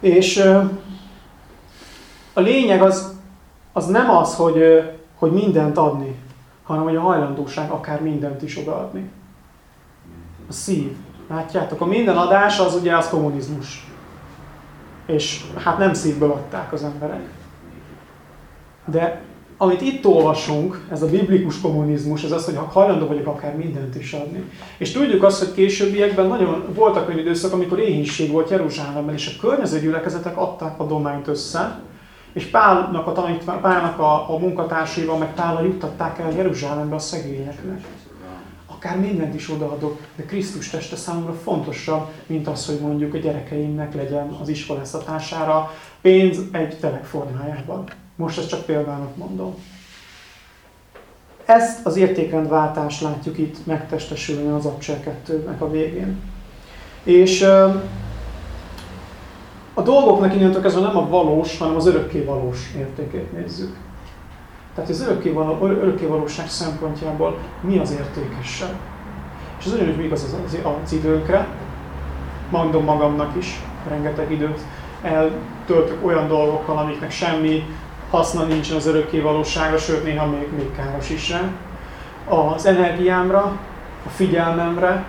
És a lényeg az, az nem az, hogy, hogy mindent adni, hanem hogy a hajlandóság akár mindent is odaadni. A szív. Látjátok, a minden adás az ugye az kommunizmus. És hát nem szívből adták az emberek. De amit itt olvasunk, ez a biblikus kommunizmus, ez az, hogy hajlandó vagyok akár mindent is adni. És tudjuk azt, hogy későbbiekben nagyon voltak olyan időszak, amikor éhínség volt Jeruzsálemben, és a környező gyülekezetek adták a dományt össze, és Pálnak a, tanítvány, Pálnak a, a munkatársaival, meg Pállal juttatták el Jeruzsálembe a szegényeknek. Akár mindent is odaadok, de Krisztus teste számomra fontosabb, mint az, hogy mondjuk a gyerekeimnek legyen az iskoláztatására pénz egy telek formájában. Most ezt csak példának mondom. Ezt az értékrendváltást látjuk itt megtestesülni az Abcsel 2 a végén. És a dolgoknak innentől kezdve nem a valós, hanem az örökké valós értékét nézzük. Tehát az örökké, való, örökké valóság szempontjából mi az értékesebb. És ez ugyanúgy igaz az, az, az időnkre, mondom magamnak is, rengeteg időt eltöltök olyan dolgokkal, amiknek semmi haszna nincsen az örökké valóságra, sőt néha még, még káros is rá. Az energiámra, a figyelmemre,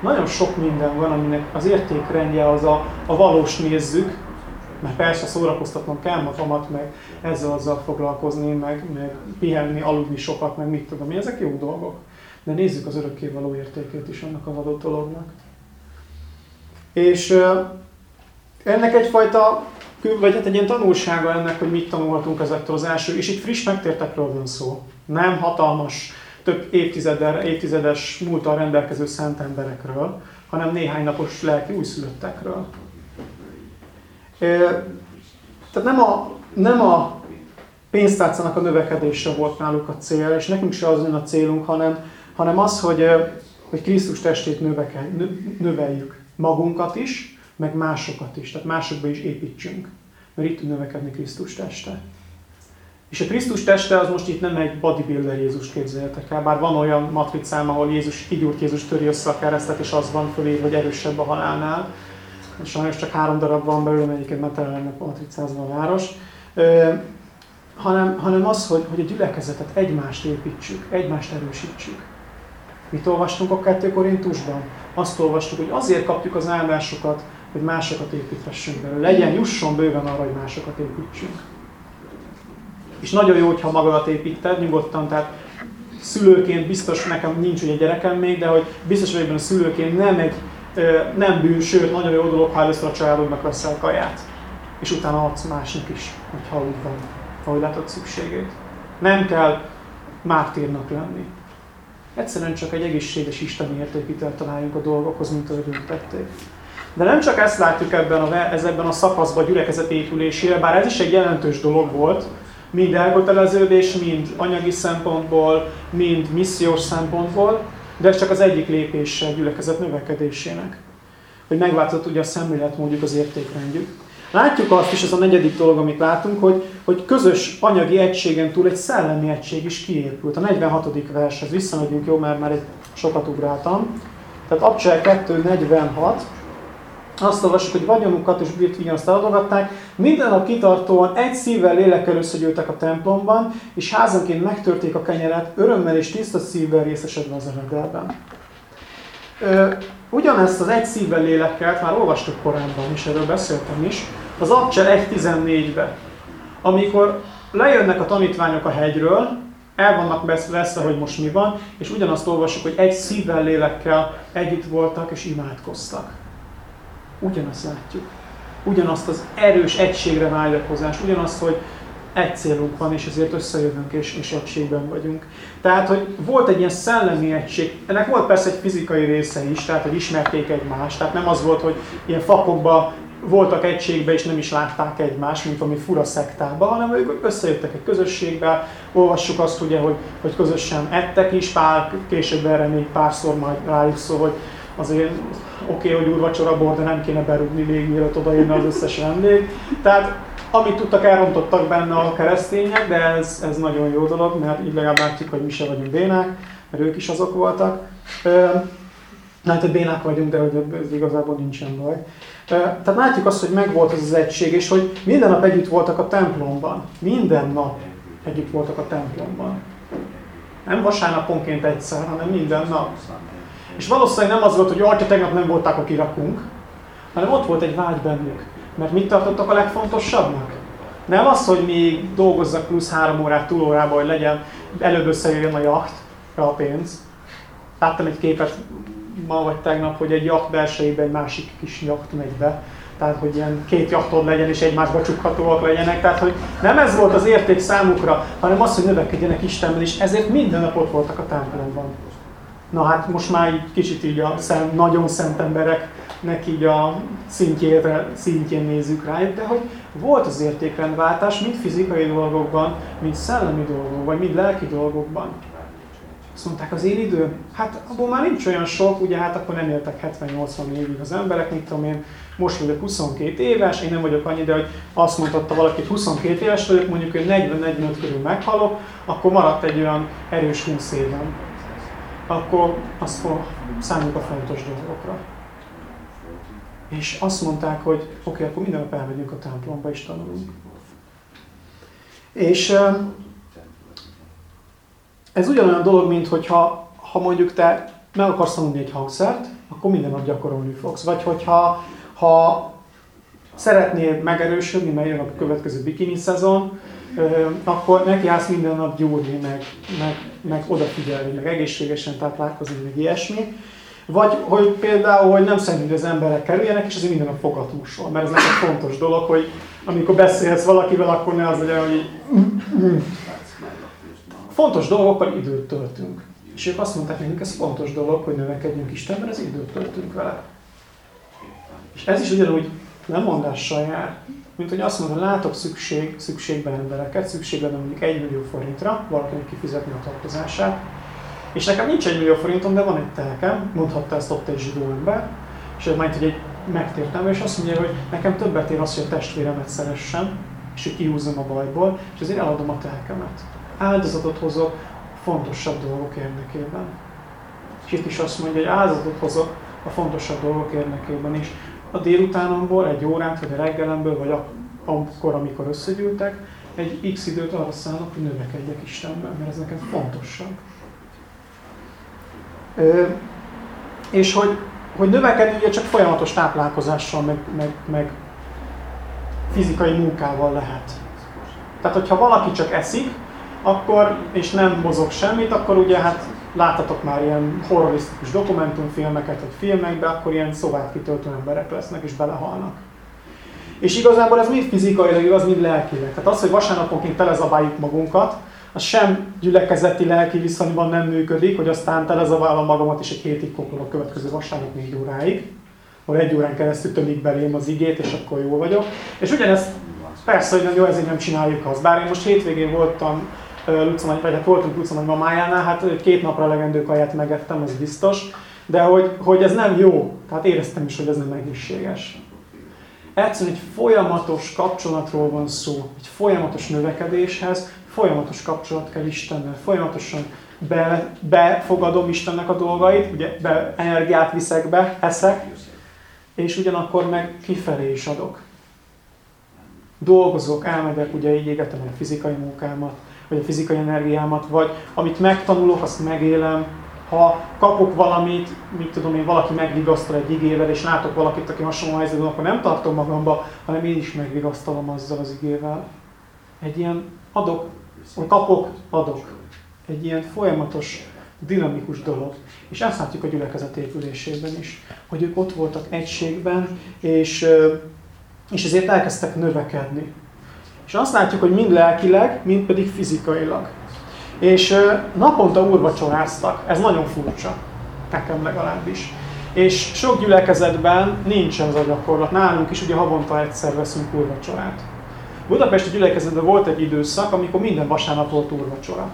nagyon sok minden van, aminek az értékrendje az a, a valós nézzük, mert persze szórakoztatnom kell magamat, meg ezzel azzal foglalkozni, meg, meg pihenni, aludni sokat, meg mit tudom én, ezek jó dolgok. De nézzük az való értékét is annak a adott dolognak. És ennek egyfajta, vagy hát egy ilyen tanulsága ennek, hogy mit tanulhatunk ezektől az első, és itt friss megtértekről van szó. Nem hatalmas több évtizedes, évtizedes múltal rendelkező szent emberekről, hanem néhány napos lelki újszülöttekről. Tehát nem a, nem a pénztárcának a növekedése volt náluk a cél, és nekünk se az a célunk, hanem, hanem az, hogy, hogy Krisztus testét növeke, növeljük magunkat is, meg másokat is, tehát másokba is építsünk, mert itt tud növekedni Krisztus teste. És a Krisztus teste az most itt nem egy bodybuilder Jézus képzeljetek el, bár van olyan matricám, ahol Jézus, kigyúrt Jézus töri össze a keresztet, és az van fölé, hogy erősebb a halálnál. Sajnos csak három darab van belőle, melyiket már tele lenne matricázva a város. Ö, hanem, hanem az, hogy, hogy a gyülekezetet egymást építsük, egymást erősítsük. Mit olvastunk a 2 Korintusban? Azt olvastuk, hogy azért kapjuk az áldásokat, hogy másokat építhessünk belőle. Legyen, jusson bőven arra, hogy másokat építsünk és nagyon jó, hogyha magadat építed, nyugodtan, tehát szülőként biztos, nekem nincs ugye gyerekem még, de hogy biztos vagyok benne szülőként nem egy, nem bűn, sőt, nagyon jó dolog, ha először a családodnak veszel kaját, és utána adsz másnak is, hogyha úgy van, ahogy látod szükségét. Nem kell mártírnak lenni. Egyszerűen csak egy egészséges isteni értékítelt találjunk a dolgokhoz, mint ahogy tették. De nem csak ezt látjuk ebben a, ezekben a szakaszban gyülekezet épülésére, bár ez is egy jelentős dolog volt, mind elköteleződés, mind anyagi szempontból, mind missziós szempontból, de ez csak az egyik lépése a gyülekezet növekedésének. Hogy megváltozott ugye a szemlélet mondjuk az értékrendjük. Látjuk azt is, ez a negyedik dolog, amit látunk, hogy, hogy közös anyagi egységen túl egy szellemi egység is kiépült. A 46. vershez visszamegyünk, jó, mert már egy sokat ugráltam. Tehát Abcsel 2, 46 azt olvassuk, hogy vagyonukat és birtvigyanazt eladogatták, minden nap kitartóan egy szívvel lélekkel összegyűltek a templomban, és házanként megtörték a kenyeret, örömmel és tiszta szívvel részesedve az eredelben. Ugyanezt az egy szívvel lélekkel, már olvastuk korábban, és erről beszéltem is, az Abcsel 1.14-be, amikor lejönnek a tanítványok a hegyről, el vannak veszve, hogy most mi van, és ugyanazt olvassuk, hogy egy szívvel, lélekkel együtt voltak és imádkoztak ugyanazt látjuk. Ugyanazt az erős egységre vágyakozást, ugyanazt, hogy egy célunk van, és ezért összejövünk, és, és egységben vagyunk. Tehát, hogy volt egy ilyen szellemi egység, ennek volt persze egy fizikai része is, tehát, hogy ismerték egymást, tehát nem az volt, hogy ilyen fakokba voltak egységbe, és nem is látták egymást, mint ami fura szektába, hanem ők összejöttek egy közösségbe, olvassuk azt ugye, hogy, hogy közösen ettek is, pár, később erre még párszor majd rájuk szó, hogy azért oké, okay, hogy úrvacsora bor, de nem kéne berúgni még mielőtt odaérne az összes vendég. Tehát amit tudtak, elrontottak benne a keresztények, de ez, ez nagyon jó dolog, mert így legalább látjuk, hogy mi se vagyunk bénák, mert ők is azok voltak. Ö, Hát, hogy bénák vagyunk, de hogy ez igazából nincsen baj. Tehát látjuk azt, hogy megvolt az az egység, és hogy minden nap együtt voltak a templomban. Minden nap együtt voltak a templomban. Nem vasárnaponként egyszer, hanem minden nap. És valószínűleg nem az volt, hogy atya, tegnap nem voltak a kirakunk, hanem ott volt egy vágy bennük. Mert mit tartottak a legfontosabbnak? Nem az, hogy még dolgozzak plusz három órát túlórában, hogy legyen, előbb összejöjjön a jacht, a pénz. Láttam egy képet ma vagy tegnap, hogy egy jacht belsejében egy másik kis jacht megy be. Tehát, hogy ilyen két jachtod legyen és egymásba csukhatóak legyenek. Tehát, hogy nem ez volt az érték számukra, hanem az, hogy növekedjenek Istenben, és ezért minden nap ott voltak a templomban. Na hát most már így kicsit így a szent, nagyon szent embereknek így a szintjére, szintjén nézzük rájuk, de hogy volt az értékrendváltás, mind fizikai dolgokban, mind szellemi dolgokban, vagy mind lelki dolgokban. Azt mondták, az én idő, hát abból már nincs olyan sok, ugye hát akkor nem éltek 70-80 évig az emberek, mit tudom én, most vagyok 22 éves, én nem vagyok annyi, de hogy azt mondhatta valaki, hogy 22 éves vagyok, mondjuk, hogy 40-45 körül meghalok, akkor maradt egy olyan erős 20 évem. Akkor azt számunk a fontos dolgokra. És azt mondták, hogy oké, okay, akkor minden nap elmegyünk a templomba és tanulunk. És ez ugyanolyan dolog, mint hogyha ha mondjuk te meg akarsz tanulni egy hangszert, akkor minden nap gyakorolni fogsz. Vagy hogyha ha szeretnél megerősödni, mert jön a következő bikini szezon, akkor neki állsz minden nap gyúrni, meg, meg, meg odafigyelni, meg egészségesen táplálkozni, meg ilyesmi. Vagy hogy például, hogy nem hogy az emberek kerüljenek, és azért minden nap fogatúsol. Mert ez neked fontos dolog, hogy amikor beszélsz valakivel, akkor ne az legyen, hogy fontos dolgokkal időt töltünk. És ők azt mondták nekünk, ez fontos dolog, hogy növekedjünk Istenben, ez időt töltünk vele. És ez is ugyanúgy lemondással jár, mint hogy azt mondom, látok szükség, szükségben embereket, szükség lenne mondjuk 1 millió forintra, valakinek kifizetni a tartozását, és nekem nincs egy millió forintom, de van egy telkem, mondhatta ezt ott egy zsidó ember, és ez majd, hogy egy megtértem, és azt mondja, hogy nekem többet ér az, hogy a testvéremet szeressem, és hogy kihúzzam a bajból, és ezért eladom a telkemet áldozatot hozok fontosabb dolgok érdekében. És itt is azt mondja, hogy áldozatot hozok a fontosabb dolgok érdekében is. A délutánomból, egy órát, vagy a reggelemből, vagy akkor, amikor összegyűltek, egy x időt arra szánok, hogy növekedjek Istenben, mert ez nekem fontosabb. Ö, és hogy, hogy növekedni ugye csak folyamatos táplálkozással, meg, meg, meg fizikai munkával lehet. Tehát, hogyha valaki csak eszik, akkor, és nem mozog semmit, akkor ugye hát láttatok már ilyen horrorisztikus dokumentumfilmeket, vagy filmekbe, akkor ilyen szobát kitöltő emberek lesznek, és belehalnak. És igazából ez mind fizikailag igaz, mind lelkileg. Tehát az, hogy vasárnaponként telezabáljuk magunkat, az sem gyülekezeti lelki viszonyban nem működik, hogy aztán telezabálom magamat, és egy hétig kopom a következő vasárnap négy óráig, ahol egy órán keresztül tömik belém az igét, és akkor jó vagyok. És ugyanezt persze, hogy jó, ezért nem csináljuk azt. Bár én most hétvégén voltam Luca vagy hát voltunk Luca nagymamájánál, hát két napra legendő kaját megettem, az biztos, de hogy, hogy ez nem jó, tehát éreztem is, hogy ez nem egészséges. Egyszerűen egy folyamatos kapcsolatról van szó, egy folyamatos növekedéshez, folyamatos kapcsolat kell Istennel, folyamatosan be, befogadom Istennek a dolgait, ugye be, energiát viszek be, eszek, és ugyanakkor meg kifelé is adok. Dolgozok, elmegyek, ugye így égetem a fizikai munkámat, vagy a fizikai energiámat, vagy amit megtanulok, azt megélem. Ha kapok valamit, mit tudom én, valaki megvigasztal egy igével, és látok valakit, aki hasonló helyzetben, akkor nem tartom magamba, hanem én is megvigasztalom azzal az igével. Egy ilyen adok, kapok, adok. Egy ilyen folyamatos, dinamikus dolog. És ezt látjuk a gyülekezet épülésében is, hogy ők ott voltak egységben, és, és ezért elkezdtek növekedni. És azt látjuk, hogy mind lelkileg, mind pedig fizikailag. És naponta úrvacsoráztak. Ez nagyon furcsa. Nekem legalábbis. És sok gyülekezetben nincs ez a gyakorlat. Nálunk is ugye havonta egyszer veszünk úrvacsorát. Budapesti gyülekezetben volt egy időszak, amikor minden vasárnap volt úrvacsora.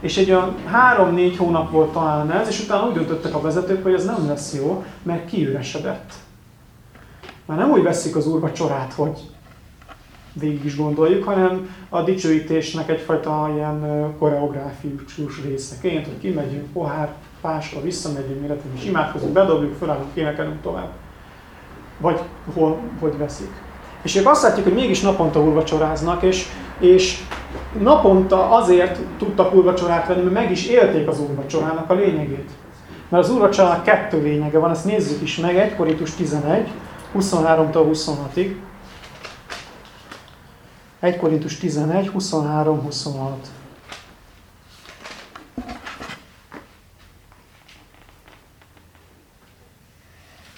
És egy olyan három-négy hónap volt talán ez, és utána úgy döntöttek a vezetők, hogy ez nem lesz jó, mert kiüresedett. Már nem úgy veszik az úrvacsorát, hogy végig is gondoljuk, hanem a dicsőítésnek egyfajta ilyen koreográfius részeként, hogy kimegyünk, pohár, páska, visszamegyünk, illetve is imádkozunk, bedobjuk, felállunk, énekelünk tovább. Vagy hol, hogy veszik. És ők azt látjuk, hogy mégis naponta úrvacsoráznak, és, és naponta azért tudtak úrvacsorát venni, mert meg is élték az úrvacsorának a lényegét. Mert az úrvacsorának kettő lényege van, ezt nézzük is meg, 1 Korintus 11, 23-tól 26-ig. 1 Korintus 11, 23-26.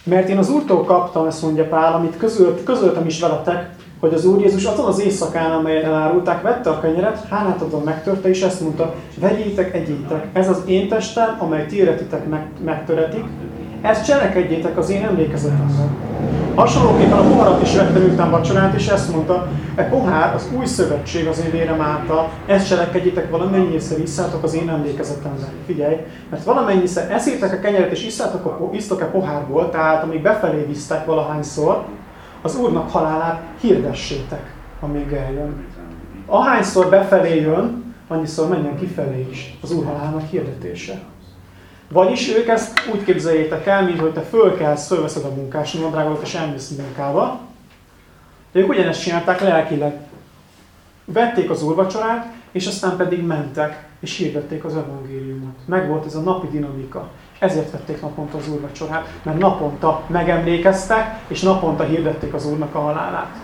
Mert én az Úrtól kaptam, ezt mondja Pál, amit közölt, közöltem is veletek, hogy az Úr Jézus azon az éjszakán, amelyen elárulták, vette a kenyeret, hálát adva megtörte, és ezt mondta, vegyétek, egyétek, ez az én testem, amely ti meg, megtöretik, ezt cselekedjétek az én emlékezetemben. Hasonlóképpen a poharat is vette miután vacsorát, és ezt mondta, e pohár az új szövetség az én vérem által, ezt cselekedjétek valamennyiszor isszátok az én emlékezetemben. Figyelj, mert valamennyiszer eszétek a kenyeret és isszátok a, isztok-e pohárból, tehát amíg befelé visztek valahányszor, az Úrnak halálát hirdessétek, amíg eljön. Ahányszor befelé jön, annyiszor menjen kifelé is az Úr halálának hirdetése. Vagyis ők ezt úgy képzeljétek el, mint hogy te fölkelsz, fölveszed a munkás nadrágot és elmész munkába. De ők ugyanezt csinálták lelkileg. Vették az úrvacsorát, és aztán pedig mentek, és hirdették az evangéliumot. Meg volt ez a napi dinamika. Ezért vették naponta az úrvacsorát, mert naponta megemlékeztek, és naponta hirdették az úrnak a halálát.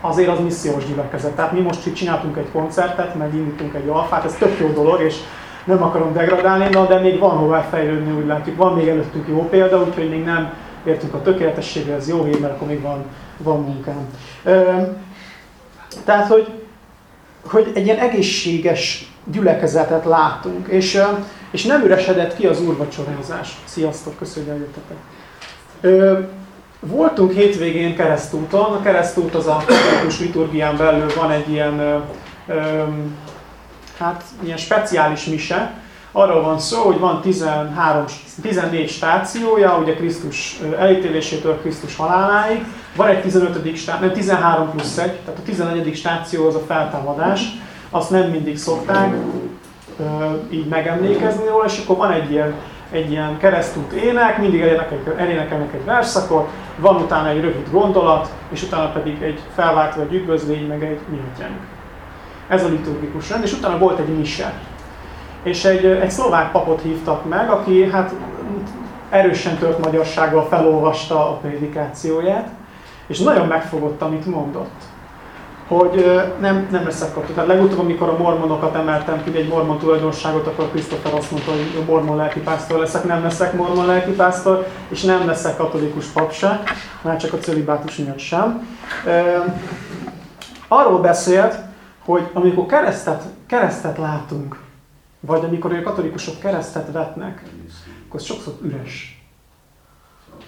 Azért az missziós gyülekezet. Tehát mi most csináltunk egy koncertet, megindítunk egy alfát, ez tök jó dolog, és nem akarom degradálni, na, de még van hová fejlődni, úgy látjuk. Van még előttünk jó példa, úgyhogy még nem értünk a tökéletességre, ez jó hír, mert akkor még van, van munkám. Tehát, hogy, hogy egy ilyen egészséges gyülekezetet látunk, és, és nem üresedett ki az úrvacsorázás. Sziasztok, köszönjük, hogy jöttetek. Voltunk hétvégén keresztúton, a keresztút az a katolikus liturgián belül van egy ilyen hát ilyen speciális mise. Arról van szó, hogy van 13, 14 stációja, ugye Krisztus elítélésétől Krisztus haláláig. Van egy 15. stáció, nem 13 plusz 1, tehát a 11. stáció az a feltámadás. Azt nem mindig szokták így megemlékezni róla, és akkor van egy ilyen, egy ilyen keresztút ének, mindig elénekelnek egy verszakot, van utána egy rövid gondolat, és utána pedig egy felváltva egy üdvözlény, meg egy nyíltjánk. Ez a liturgikus rend, és utána volt egy mise. És egy, egy szlovák papot hívtak meg, aki hát erősen tört magyarsággal felolvasta a prédikációját, és nagyon megfogott, amit mondott. Hogy nem, nem leszek katolikus. Tehát legutóbb, amikor a mormonokat emeltem ki, egy mormon tulajdonságot, akkor Christopher azt mondta, hogy mormon lelkipásztor leszek, nem leszek mormon lelkipásztor, és nem leszek katolikus pap se, már csak a cölibátus miatt sem. Arról beszélt, hogy amikor keresztet, keresztet látunk, vagy amikor a katolikusok keresztet vetnek, akkor ez sokszor üres.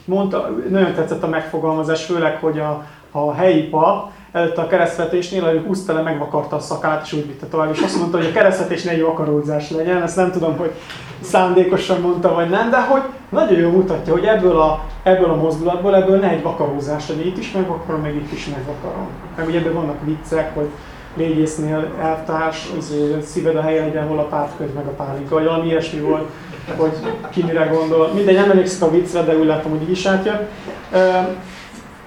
Mondta, nagyon tetszett a megfogalmazás, főleg, hogy a, a helyi pap előtte a keresztvetésnél, hogy húzta le, megvakarta a szakát, és úgy vitte tovább, és azt mondta, hogy a keresztvetésnél egy vakarózás legyen. Ezt nem tudom, hogy szándékosan mondta, vagy nem, de hogy nagyon jól mutatja, hogy ebből a, ebből a mozdulatból, ebből ne egy vakarózás legyen. Itt is megvakarom, meg itt is megvakarom. Meg ugye ebben vannak viccek, hogy régésznél elvtárs, izé, szíved a helyen legyen, hol a pártkönyv meg a pálinka, vagy valami ilyesmi volt, hogy ki mire gondol. Mindegy, nem emlékszik a viccre, de úgy látom, hogy így is átjön.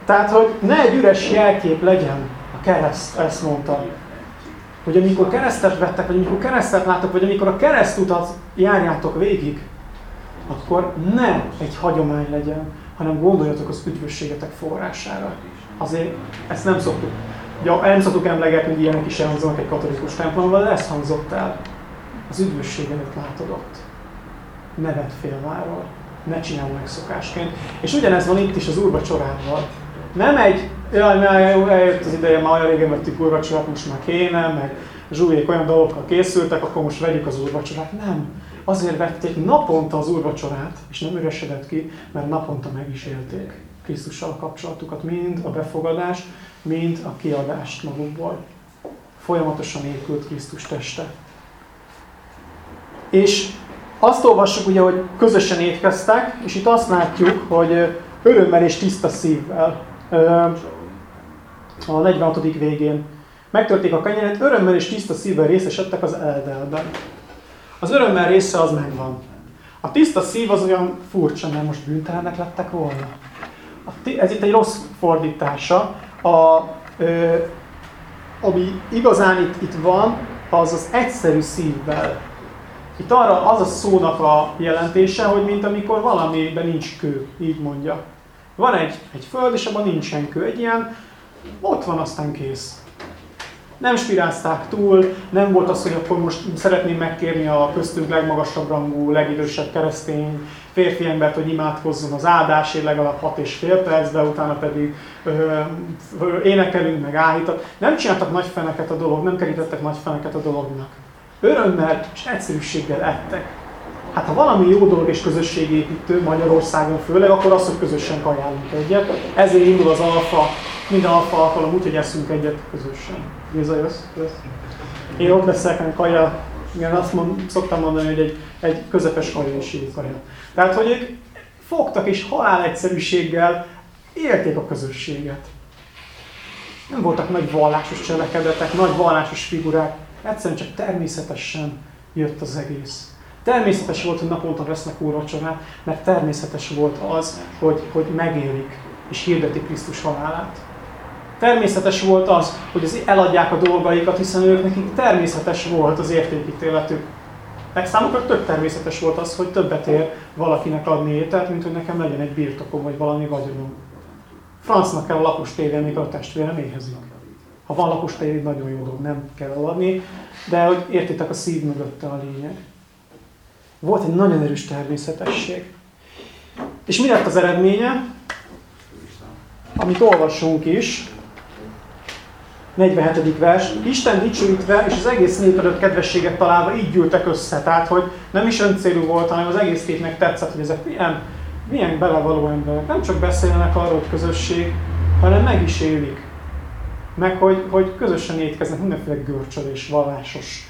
Tehát, hogy ne egy üres jelkép legyen a kereszt, ezt mondta. Hogy amikor keresztet vettek, vagy amikor keresztet látok, vagy amikor a keresztutat járjátok végig, akkor ne egy hagyomány legyen, hanem gondoljatok az üdvösségetek forrására. Azért ezt nem szoktuk Ja, nem szoktuk emlegetni, hogy ilyenek is elhangzanak egy katolikus templomban, de ezt hangzott el. Az üdvösségedet látod ott. Ne vedd félváról. Ne csinálj meg szokásként. És ugyanez van itt is az úrvacsorával. Nem egy, jaj, mert eljött az ideje, már olyan régen vettük úrvacsorát, most már kéne, meg zsúlyék olyan dolgokkal készültek, akkor most vegyük az úrvacsorát. Nem. Azért vették naponta az úrvacsorát, és nem üresedett ki, mert naponta meg is élték Krisztussal a kapcsolatukat, mind a befogadást, mind a kiadást magukból. Folyamatosan épült Krisztus teste. És azt olvassuk ugye, hogy közösen étkeztek, és itt azt látjuk, hogy örömmel és tiszta szívvel. a 46. végén. Megtörték a kenyeret, örömmel és tiszta szívvel részesedtek az eldelben. Az örömmel része az megvan. A tiszta szív az olyan furcsa, mert most bűntelenek lettek volna. Ez itt egy rossz fordítása. A, ö, ami igazán itt, itt van, az az egyszerű szívvel. Itt arra az a szónak a jelentése, hogy mint amikor valamiben nincs kő, így mondja. Van egy, egy föld, és abban nincsen kő. Egy ilyen, ott van, aztán kész. Nem spirázták túl, nem volt az, hogy akkor most szeretném megkérni a köztünk legmagasabb rangú, legidősebb keresztény férfi embert, hogy imádkozzon az áldásért legalább 6 és fél percben, utána pedig ö, ö, énekelünk, meg áhítat. Nem csináltak nagy feneket a dolog, nem kerítettek nagy feneket a dolognak. Örömmel és egyszerűséggel ettek. Hát ha valami jó dolog és közösségépítő Magyarországon főleg, akkor az, hogy közösen kajálunk egyet. Ezért indul az alfa, minden alfa alkalom úgy, hogy eszünk egyet közösen. Géza, jössz? jössz? Én ott leszek, a kaja, igen, azt mond, szoktam mondani, hogy egy, egy közepes kaja kaja. Tehát, hogy ők fogtak és halál egyszerűséggel élték a közösséget. Nem voltak nagy vallásos cselekedetek, nagy vallásos figurák, egyszerűen csak természetesen jött az egész. Természetes volt, hogy naponta vesznek úrvacsorát, mert természetes volt az, hogy, hogy megélik és hirdeti Krisztus halálát. Természetes volt az, hogy az eladják a dolgaikat, hiszen ők nekik természetes volt az értékítéletük. Meg számukra tök természetes volt az, hogy többet ér valakinek adni ételt, mint hogy nekem legyen egy birtokom vagy valami vagyonom. Francnak kell a lapos tévé, a testvérem éhezik. Ha van lapos tévé, nagyon jó dolog, nem kell adni, de hogy értitek, a szív mögötte a lényeg. Volt egy nagyon erős természetesség. És mi lett az eredménye? Amit olvasunk is, 47. vers, Isten dicsőítve és az egész nép előtt kedvességet találva így gyűltek össze. Tehát, hogy nem is öncélú volt, hanem az egész népnek tetszett, hogy ezek milyen, milyen belevaló emberek. Nem csak beszélnek arról, hogy közösség, hanem meg is élik. Meg, hogy, hogy közösen étkeznek mindenféle görcsölés, vallásos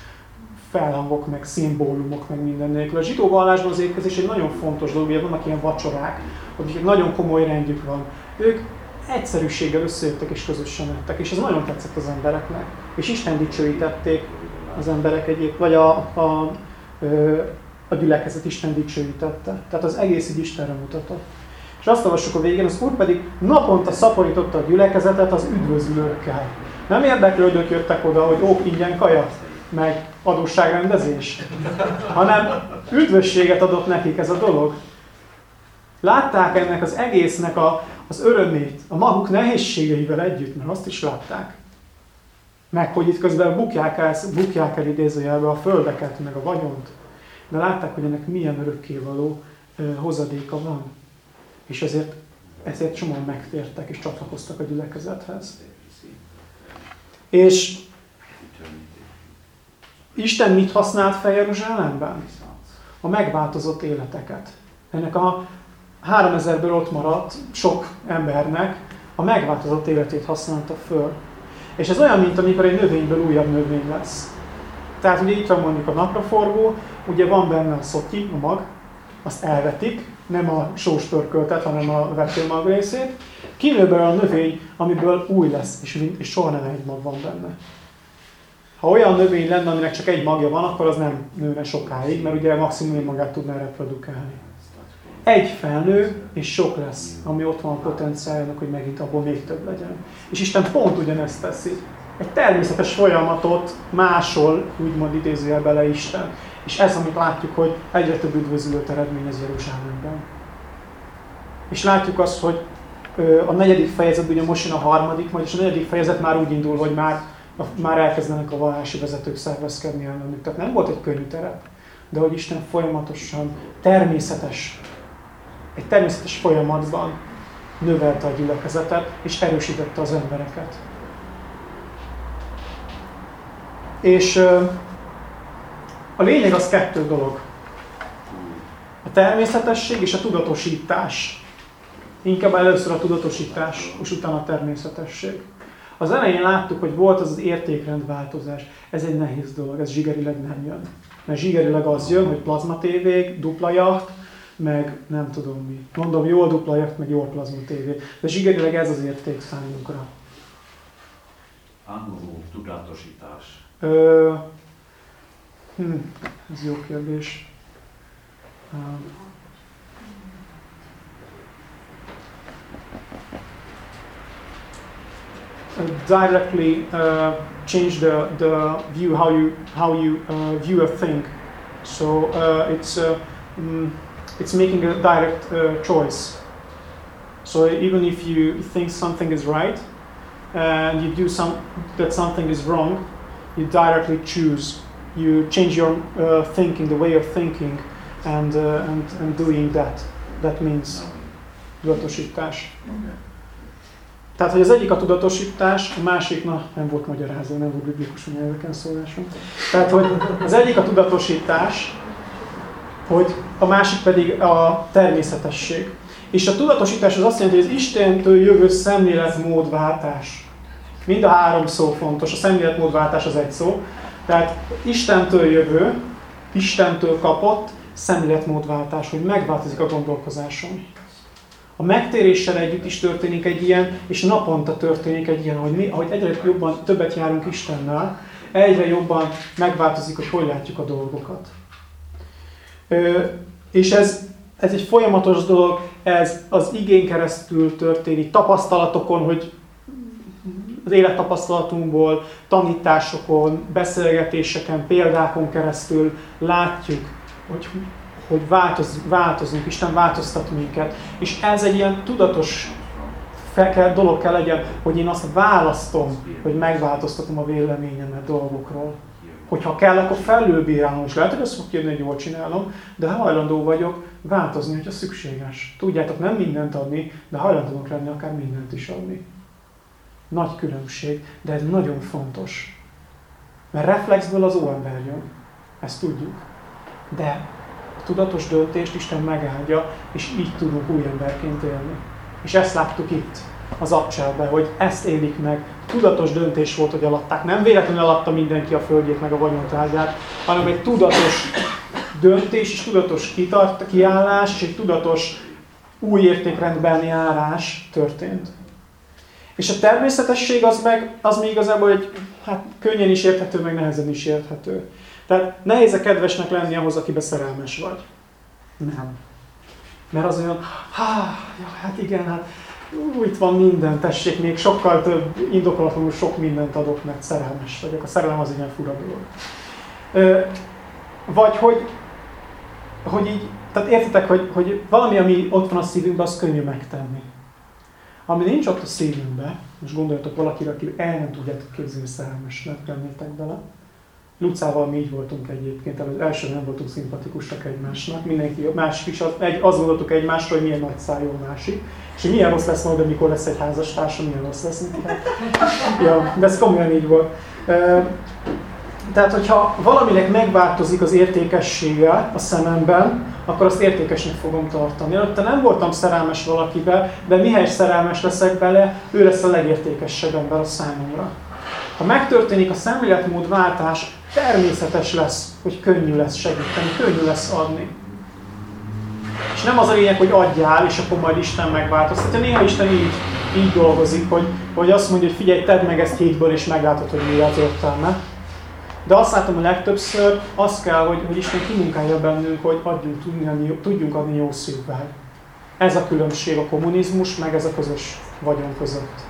felhangok, meg szimbólumok, meg minden nélkül. A zsidó vallásban az étkezés egy nagyon fontos dolog, ugye vannak ilyen vacsorák, hogy nagyon komoly rendjük van. Ők egyszerűséggel összejöttek és közösen ettek, és ez nagyon tetszett az embereknek. És Isten dicsőítették az emberek egyéb, vagy a, a, a gyülekezet Isten dicsőítette. Tehát az egész így Istenre mutatott. És azt olvassuk a végén, az Úr pedig naponta szaporította a gyülekezetet az üdvözlőkkel. Nem érdeklődők jöttek oda, hogy ó, ingyen kajat, meg adósságrendezés, hanem üdvösséget adott nekik ez a dolog. Látták ennek az egésznek a, az örömét, a maguk nehézségeivel együtt, mert azt is látták. Meg, hogy itt közben bukják el, bukják el idézőjelbe a földeket, meg a vagyont. De látták, hogy ennek milyen örökkévaló hozadéka van. És ezért, ezért csomóan megtértek és csatlakoztak a gyülekezethez. És Isten mit használt fel Jeruzsálemben? A megváltozott életeket. Ennek a 3000-ből ott maradt sok embernek a megváltozott életét használta föl. És ez olyan, mint amikor egy növényből újabb növény lesz. Tehát ugye itt van mondjuk a napraforgó, ugye van benne a szotyi, a mag, azt elvetik, nem a sós pörköltet, hanem a vetőmag részét. Kinő a növény, amiből új lesz, és, és soha nem egy mag van benne. Ha olyan növény lenne, aminek csak egy magja van, akkor az nem nőne sokáig, mert ugye maximum magát tudná reprodukálni. Egy felnő, és sok lesz, ami ott van a potenciáljának, hogy megint abból még több legyen. És Isten pont ugyanezt teszi. Egy természetes folyamatot másol, úgymond idézőjel bele Isten. És ez, amit látjuk, hogy egyre több üdvözlőt eredményez Jeruzsálemben. És látjuk azt, hogy a negyedik fejezet, ugye most jön a harmadik, majd és a negyedik fejezet már úgy indul, hogy már, már elkezdenek a vallási vezetők szervezkedni ellenük. Tehát nem volt egy könnyű terep, de hogy Isten folyamatosan természetes egy természetes folyamatban növelte a gyülekezetet, és erősítette az embereket. És a lényeg az kettő dolog. A természetesség és a tudatosítás. Inkább először a tudatosítás, és utána a természetesség. Az elején láttuk, hogy volt az az értékrendváltozás. Ez egy nehéz dolog, ez zsigerileg nem jön. Mert zsigerileg az jön, hogy plazmatévék, dupla jacht, meg nem tudom mi. Mondom, jól dupla jacht, meg jól plazma tévé. De zsigerileg ez az érték számunkra. Tanuló tudatosítás. Ö, hm, ez jó kérdés. Um, directly uh, change the, the view how you how you uh, view a thing. So uh, it's uh, mm, it's making a direct uh, choice. So even if you think something is right and you do some that something is wrong, you directly choose. You change your uh, thinking, the way of thinking, and and and doing that. That means tudatosítás. Tehát, hogy az egyik a tudatosítás, a másik, na, nem volt magyarázó, nem volt biblikus nyelveken szólásom. Tehát, hogy az egyik a tudatosítás, hogy a másik pedig a természetesség. És a tudatosítás az azt jelenti, hogy az Istentől jövő szemléletmódváltás. Mind a három szó fontos, a szemléletmódváltás az egy szó. Tehát Istentől jövő, Istentől kapott szemléletmódváltás, hogy megváltozik a gondolkozáson. A megtéréssel együtt is történik egy ilyen, és naponta történik egy ilyen, hogy mi, ahogy egyre jobban többet járunk Istennel, egyre jobban megváltozik, hogy hogy látjuk a dolgokat. És ez, ez egy folyamatos dolog, ez az igén keresztül történik, tapasztalatokon, hogy az élettapasztalatunkból, tanításokon, beszélgetéseken, példákon keresztül látjuk, hogy hogy változ, változunk, Isten változtat minket. És ez egy ilyen tudatos kell, dolog kell legyen, hogy én azt választom, hogy megváltoztatom a véleményemet dolgokról. Hogyha kell, akkor felülbírálom, és lehet, hogy azt fog jönni, hogy jól csinálom, de hajlandó vagyok változni, hogyha szükséges. Tudjátok, nem mindent adni, de hajlandóak lenni akár mindent is adni. Nagy különbség, de ez nagyon fontos. Mert reflexből az óember jön. Ezt tudjuk. De tudatos döntést Isten megáldja, és így tudunk új emberként élni. És ezt láttuk itt, az abcselbe, hogy ezt élik meg. Tudatos döntés volt, hogy alatták. Nem véletlenül alatta mindenki a földjét, meg a vagyontárgyát, hanem egy tudatos döntés, és tudatos kitart, kiállás, és egy tudatos új értékrendben járás történt. És a természetesség az meg, az még igazából egy, hát könnyen is érthető, meg nehezen is érthető. Tehát nehéz a kedvesnek lenni ahhoz, akibe szerelmes vagy. Nem. Mert az olyan, há, ja, hát igen, hát ú, itt van minden, tessék, még sokkal több, indokolatlanul sok mindent adok, mert szerelmes vagyok. A szerelem az ilyen fura dolog. Vagy hogy, hogy így, tehát értitek, hogy, hogy valami, ami ott van a szívünkben, az könnyű megtenni. Ami nincs ott a szívünkben, most gondoljatok valakire, aki el nem tudjátok képzelni, szerelmes lennétek bele, Lucával mi így voltunk egyébként, az első nem voltunk szimpatikusak egymásnak, mindenki másik is, az, egy, azt gondoltuk egymásról, hogy milyen nagy szájú másik, és hogy milyen rossz lesz majd, amikor lesz egy házastársam, milyen rossz lesz neki. ja, de ez komolyan így volt. Tehát, hogyha valaminek megváltozik az értékessége a szememben, akkor azt értékesnek fogom tartani. Előtte nem voltam szerelmes valakibe, de mihez szerelmes leszek bele, ő lesz a legértékesebb ember a számomra. Ha megtörténik a szemléletmódváltás, természetes lesz, hogy könnyű lesz segíteni, könnyű lesz adni. És nem az a lényeg, hogy adjál, és akkor majd Isten megváltoztatja. Néha Isten így, így dolgozik, hogy, hogy azt mondja, hogy figyelj, tedd meg ezt hétből, és meglátod, hogy mi az értelme. De azt látom a legtöbbször, az kell, hogy, hogy Isten kimunkálja bennünk, hogy adjunk, tudjunk, tudjunk adni jó szívvel. Ez a különbség a kommunizmus, meg ez a közös vagyon között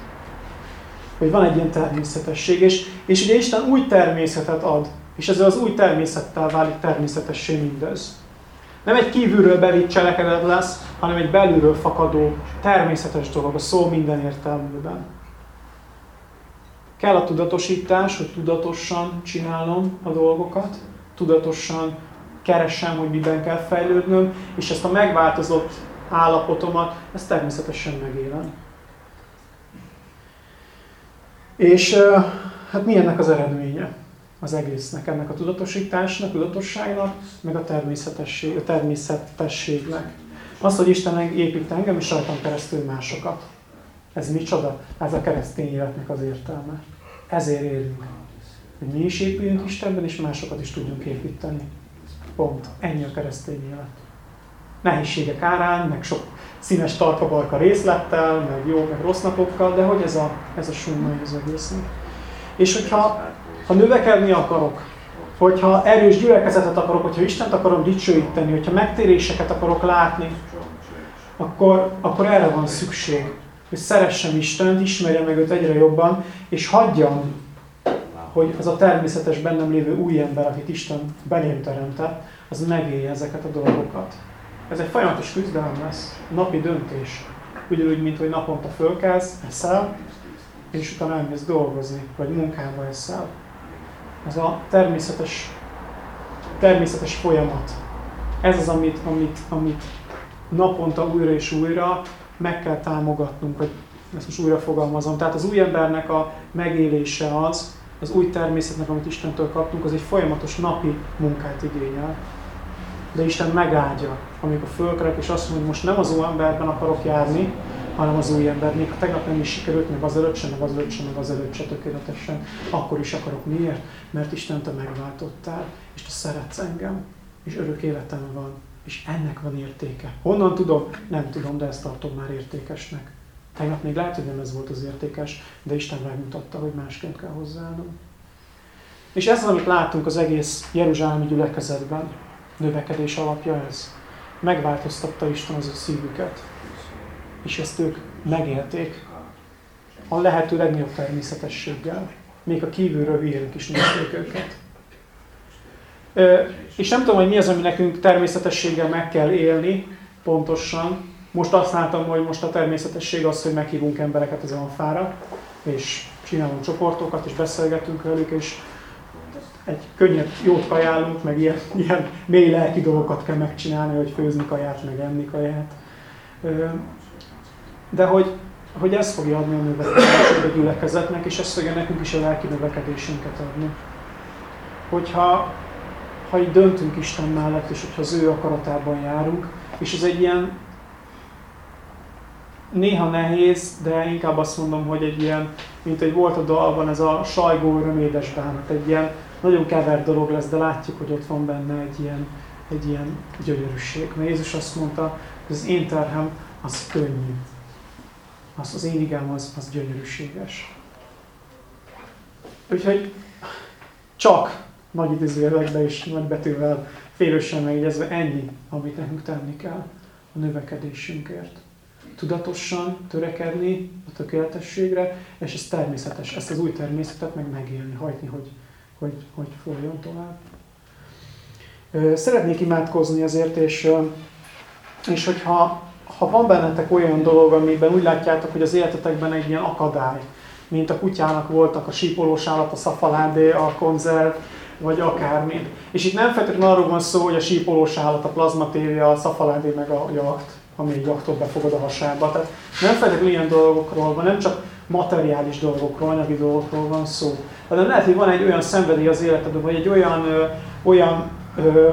hogy van egy ilyen természetesség, és, és ugye Isten új természetet ad, és ezzel az új természettel válik természetessé mindez. Nem egy kívülről bevitt cselekedet lesz, hanem egy belülről fakadó, természetes dolog a szó minden értelműben. Kell a tudatosítás, hogy tudatosan csinálom a dolgokat, tudatosan keresem, hogy miben kell fejlődnöm, és ezt a megváltozott állapotomat, ezt természetesen megélem. És hát mi ennek az eredménye az egésznek, ennek a tudatosításnak, tudatosságnak, meg a, természetesség, a természetességnek. Az, hogy Isten épít engem, és rajtam keresztül másokat. Ez micsoda? Ez a keresztény életnek az értelme. Ezért élünk. Hogy mi is épüljünk Istenben, és másokat is tudjunk építeni. Pont. Ennyi a keresztény élet. Nehézségek árán, meg sok színes tarkabarka részlettel, meg jó, meg rossz napokkal, de hogy ez a, ez a summa az egésznek. És hogyha ha növekedni akarok, hogyha erős gyülekezetet akarok, hogyha Istent akarom dicsőíteni, hogyha megtéréseket akarok látni, akkor, akkor erre van szükség. Hogy szeressem Istent, ismerjem meg őt egyre jobban, és hagyjam, hogy az a természetes bennem lévő új ember, akit Isten belém teremtett, az megélje ezeket a dolgokat. Ez egy folyamatos küzdelem lesz, napi döntés. Ugyanúgy, mint hogy naponta fölkelsz, eszel, és utána elmész dolgozni, vagy munkába eszel. Ez a természetes, természetes folyamat. Ez az, amit, amit, amit naponta újra és újra meg kell támogatnunk, hogy ezt most újra fogalmazom. Tehát az új embernek a megélése az, az új természetnek, amit Istentől kaptunk, az egy folyamatos napi munkát igényel. De Isten megáldja, amikor fölkerek, és azt mondja, hogy most nem az új emberben akarok járni, hanem az új ember. Még ha tegnap nem is sikerült, meg az előtt sem, meg az előtt sem, meg az előtt sem tökéletesen, akkor is akarok. Miért? Mert Isten te megváltottál, és te szeretsz engem, és örök életem van, és ennek van értéke. Honnan tudom? Nem tudom, de ezt tartom már értékesnek. Tegnap még lehet, hogy nem ez volt az értékes, de Isten megmutatta, hogy másként kell hozzáállnom. És ez az, amit látunk az egész Jeruzsálemi gyülekezetben, növekedés alapja ez. Megváltoztatta Isten az ő szívüket. És ezt ők megélték a lehető legnagyobb természetességgel. Még a kívülről hülyének is nézték őket. És nem tudom, hogy mi az, ami nekünk természetességgel meg kell élni, pontosan. Most azt látom, hogy most a természetesség az, hogy meghívunk embereket az alfára, és csinálunk csoportokat, és beszélgetünk velük, és egy könnyed jót kajálunk, meg ilyen, ilyen mély lelki dolgokat kell megcsinálni, hogy főzni kaját, meg enni kaját. De hogy, hogy ez fogja adni a növekedést a gyülekezetnek, és ez fogja nekünk is a lelki növekedésünket adni. Hogyha ha így döntünk Isten mellett, és hogyha az ő akaratában járunk, és ez egy ilyen néha nehéz, de inkább azt mondom, hogy egy ilyen, mint egy volt a dalban, ez a sajgó örömédes bánat, egy ilyen nagyon kevert dolog lesz, de látjuk, hogy ott van benne egy ilyen, egy ilyen gyönyörűség. Mert Jézus azt mondta, hogy az én terhem az könnyű. Az, az én igám az, az gyönyörűséges. Úgyhogy csak nagy idézőjelekbe és nagy betűvel félősen megjegyezve ennyi, amit nekünk tenni kell a növekedésünkért. Tudatosan törekedni a tökéletességre, és ez természetes, ezt az új természetet meg megélni, hagyni, hogy, hogy, hogy folyjon tovább. Szeretnék imádkozni ezért, és, és hogyha ha van bennetek olyan dolog, amiben úgy látjátok, hogy az életetekben egy ilyen akadály, mint a kutyának voltak a sípolós állat, a szafaládé, a konzerv, vagy akármi. És itt nem feltétlenül arról van szó, hogy a sípolós állat, a plazma tévé, a szafaládé, meg a jacht, ami egy jachtot befogad a hasába. Tehát nem feltétlenül ilyen dolgokról van, nem csak materiális dolgokról, anyagi dolgokról van szó. Hanem lehet, hogy van egy olyan szenvedély az életedben, vagy egy olyan, ö, olyan ö,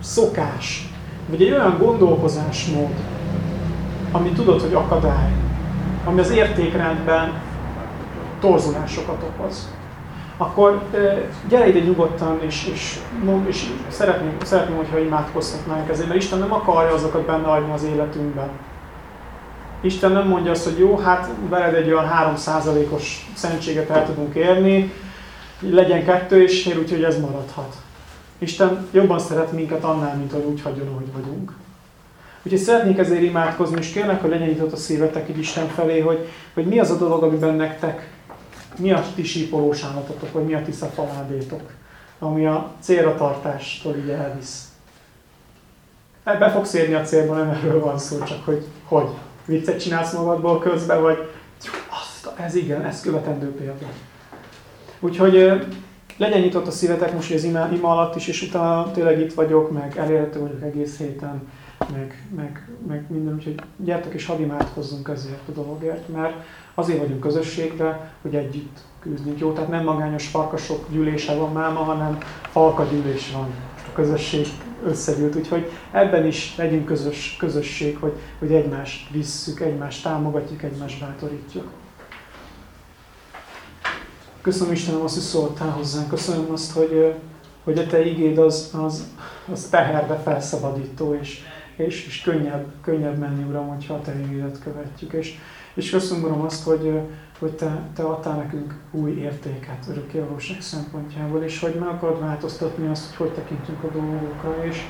szokás, vagy egy olyan gondolkozásmód, ami tudod, hogy akadály, ami az értékrendben torzulásokat okoz akkor gyere ide nyugodtan, és, és, és szeretném, szeretném, hogyha imádkozhatnánk ezért, mert Isten nem akarja azokat benne hagyni az életünkben. Isten nem mondja azt, hogy jó, hát veled egy olyan 3%-os szentséget el tudunk érni, legyen kettő, és ér, úgyhogy ez maradhat. Isten jobban szeret minket annál, mint hogy úgy hagyjon, ahogy vagyunk. Úgyhogy szeretnék ezért imádkozni, és kérlek, hogy legyen nyitott a szívetek így Isten felé, hogy, hogy mi az a dolog, amiben nektek mi a ti sípolós vagy mi a ti szafaládétok, ami a célra tartástól így elvisz. Be fogsz érni a célba, nem erről van szó, csak hogy hogy. Viccet csinálsz magadból közben, vagy azt, ez igen, ez követendő példa. Úgyhogy legyen nyitott a szívetek most az ima, ima alatt is, és utána tényleg itt vagyok, meg elérhető vagyok egész héten, meg, meg, meg minden, úgyhogy gyertek és hadd imádkozzunk ezért a dologért, mert azért vagyunk közösségben, hogy együtt küzdünk. Jó, tehát nem magányos farkasok gyűlése van máma, hanem falka gyűlés van. A közösség összegyűlt, úgyhogy ebben is legyünk közös, közösség, hogy, hogy egymást visszük, egymást támogatjuk, egymást bátorítjuk. Köszönöm Istenem azt, hogy szóltál hozzánk. Köszönöm azt, hogy, hogy a Te igéd az, az, az teherbe felszabadító, és, és, és könnyebb, könnyebb menni, Uram, hogyha a Te igédet követjük. És, És köszönöm, Uram, azt, hogy, hogy te, te adtál nekünk új értéket örökkévalóság szempontjából, és hogy meg akarod változtatni azt, hogy hogy tekintünk a dolgokra. És,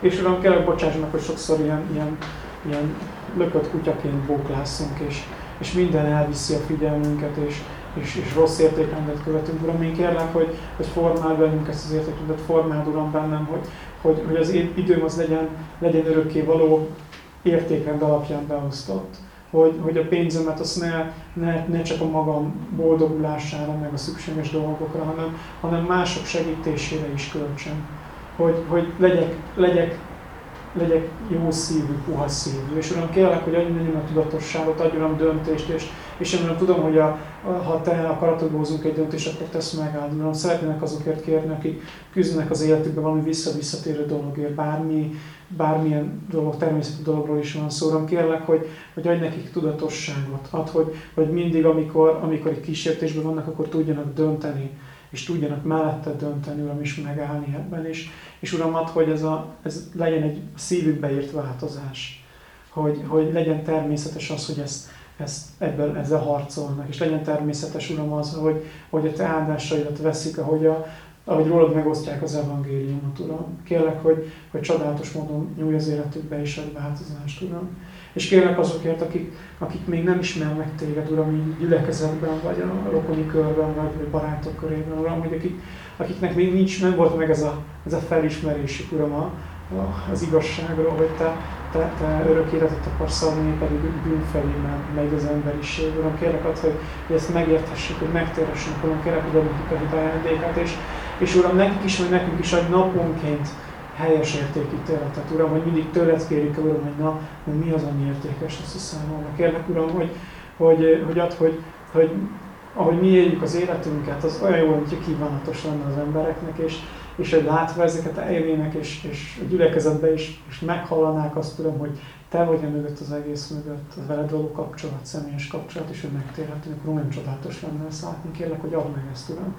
és Uram, kérlek, bocsáss meg, hogy sokszor ilyen, ilyen, ilyen lökött kutyaként bóklászunk, és, és minden elviszi a figyelmünket, és, és, és rossz értékrendet követünk, Uram. Én kérlek, hogy, hogy formál bennünk ezt az értékrendet, formáld, Uram, bennem, hogy, hogy, hogy az időm az legyen, legyen örökké való értékrend alapján beosztott. Hogy, hogy a pénzemet azt ne, ne, ne csak a magam boldogulására, meg a szükséges dolgokra, hanem, hanem mások segítésére is költsem. Hogy, hogy legyek, legyek legyek jó szívű, puha szívű. És Uram, kérlek, hogy adj nekem a tudatosságot, adj Uram döntést, és, és én tudom, hogy a, ha te akaratodból hozunk egy döntést, akkor tesz megáld. Uram, szeretnének azokért kérni, akik küzdenek az életükben valami vissza-visszatérő dologért, bármi, bármilyen dolog, természeti dologról is van szó. Uram, kérlek, hogy, hogy adj nekik tudatosságot. Add, hogy, hogy mindig, amikor, amikor egy kísértésben vannak, akkor tudjanak dönteni és tudjanak mellette dönteni, Uram, és megállni ebben is. És Uram, add, hogy ez, a, ez legyen egy szívükbe írt változás. Hogy, hogy legyen természetes az, hogy ezt, ezt ebből, ezzel harcolnak. És legyen természetes, Uram, az, hogy, hogy a Te áldásaidat veszik, ahogy, a, ahogy rólad megosztják az evangéliumot, Uram. Kérlek, hogy, hogy csodálatos módon nyújj az életükbe is egy változást, Uram. És kérlek azokért, akik, akik még nem ismernek téged, Uram, így gyülekezetben, vagy a rokoni körben, vagy barátok körében, Uram, hogy akik, akiknek még nincs, nem volt meg ez a, ez a felismerésük, Uram, a, az igazságról, hogy te, te, te örök életet akarsz adni, pedig bűn felé megy az emberiség. Uram, kérlek ad, hogy, hogy ezt megérthessük, hogy megtérhessünk, Uram, kérlek, hogy adjuk a ajándékát, és, és Uram, nekik is, meg nekünk is, hogy naponként helyes értékítéletet, Uram, hogy mindig tőled kérjük, Uram, hogy na, hogy mi az, ami értékes lesz a számomra. Kérlek, Uram, hogy, hogy, hogy ad, hogy, hogy ahogy mi éljük az életünket, az olyan jó, hogy kívánatos lenne az embereknek, és, és hogy látva ezeket eljönnének, és, és a gyülekezetbe is, és meghallanák azt, Uram, hogy Te vagy a mögött az egész mögött, az veled való kapcsolat, személyes kapcsolat, és hogy megtérhetünk, akkor nem csodálatos lenne ezt látni. Kérlek, hogy add meg ezt, Uram.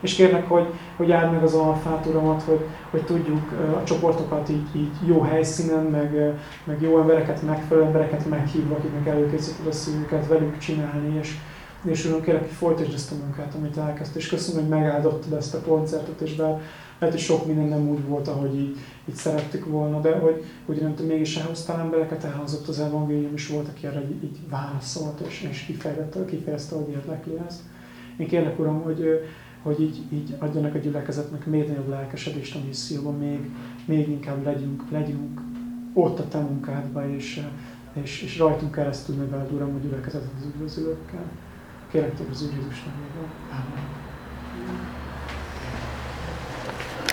És kérlek, hogy, hogy áld meg az alfát, Uramat, hogy, hogy tudjuk a csoportokat így, így jó helyszínen, meg, meg jó embereket, megfelelő embereket meghívva, akiknek előkészíted a szívüket, velük csinálni, és, és Uram, kérlek, hogy folytasd ezt a munkát, amit elkezdtél, és köszönöm, hogy megáldottad ezt a koncertet, és bár lehet, hogy sok minden nem úgy volt, ahogy így, így szerettük volna, de hogy, hogy nem tudom, mégis elhoztál embereket, elhozott az evangélium, és volt, aki erre így, így válaszolt, és, és kifejezte, kifejezte, hogy érdekli ezt. Én kérlek, Uram, hogy, hogy így, így adjanak a gyülekezetnek még nagyobb lelkesedést a misszióban, még, még inkább legyünk, legyünk ott a te munkádba, és, és, és rajtunk keresztül növeld, Uram, a gyülekezetet az üdvözülőkkel. Kérek téged az Úr Jézus nevében. Amen.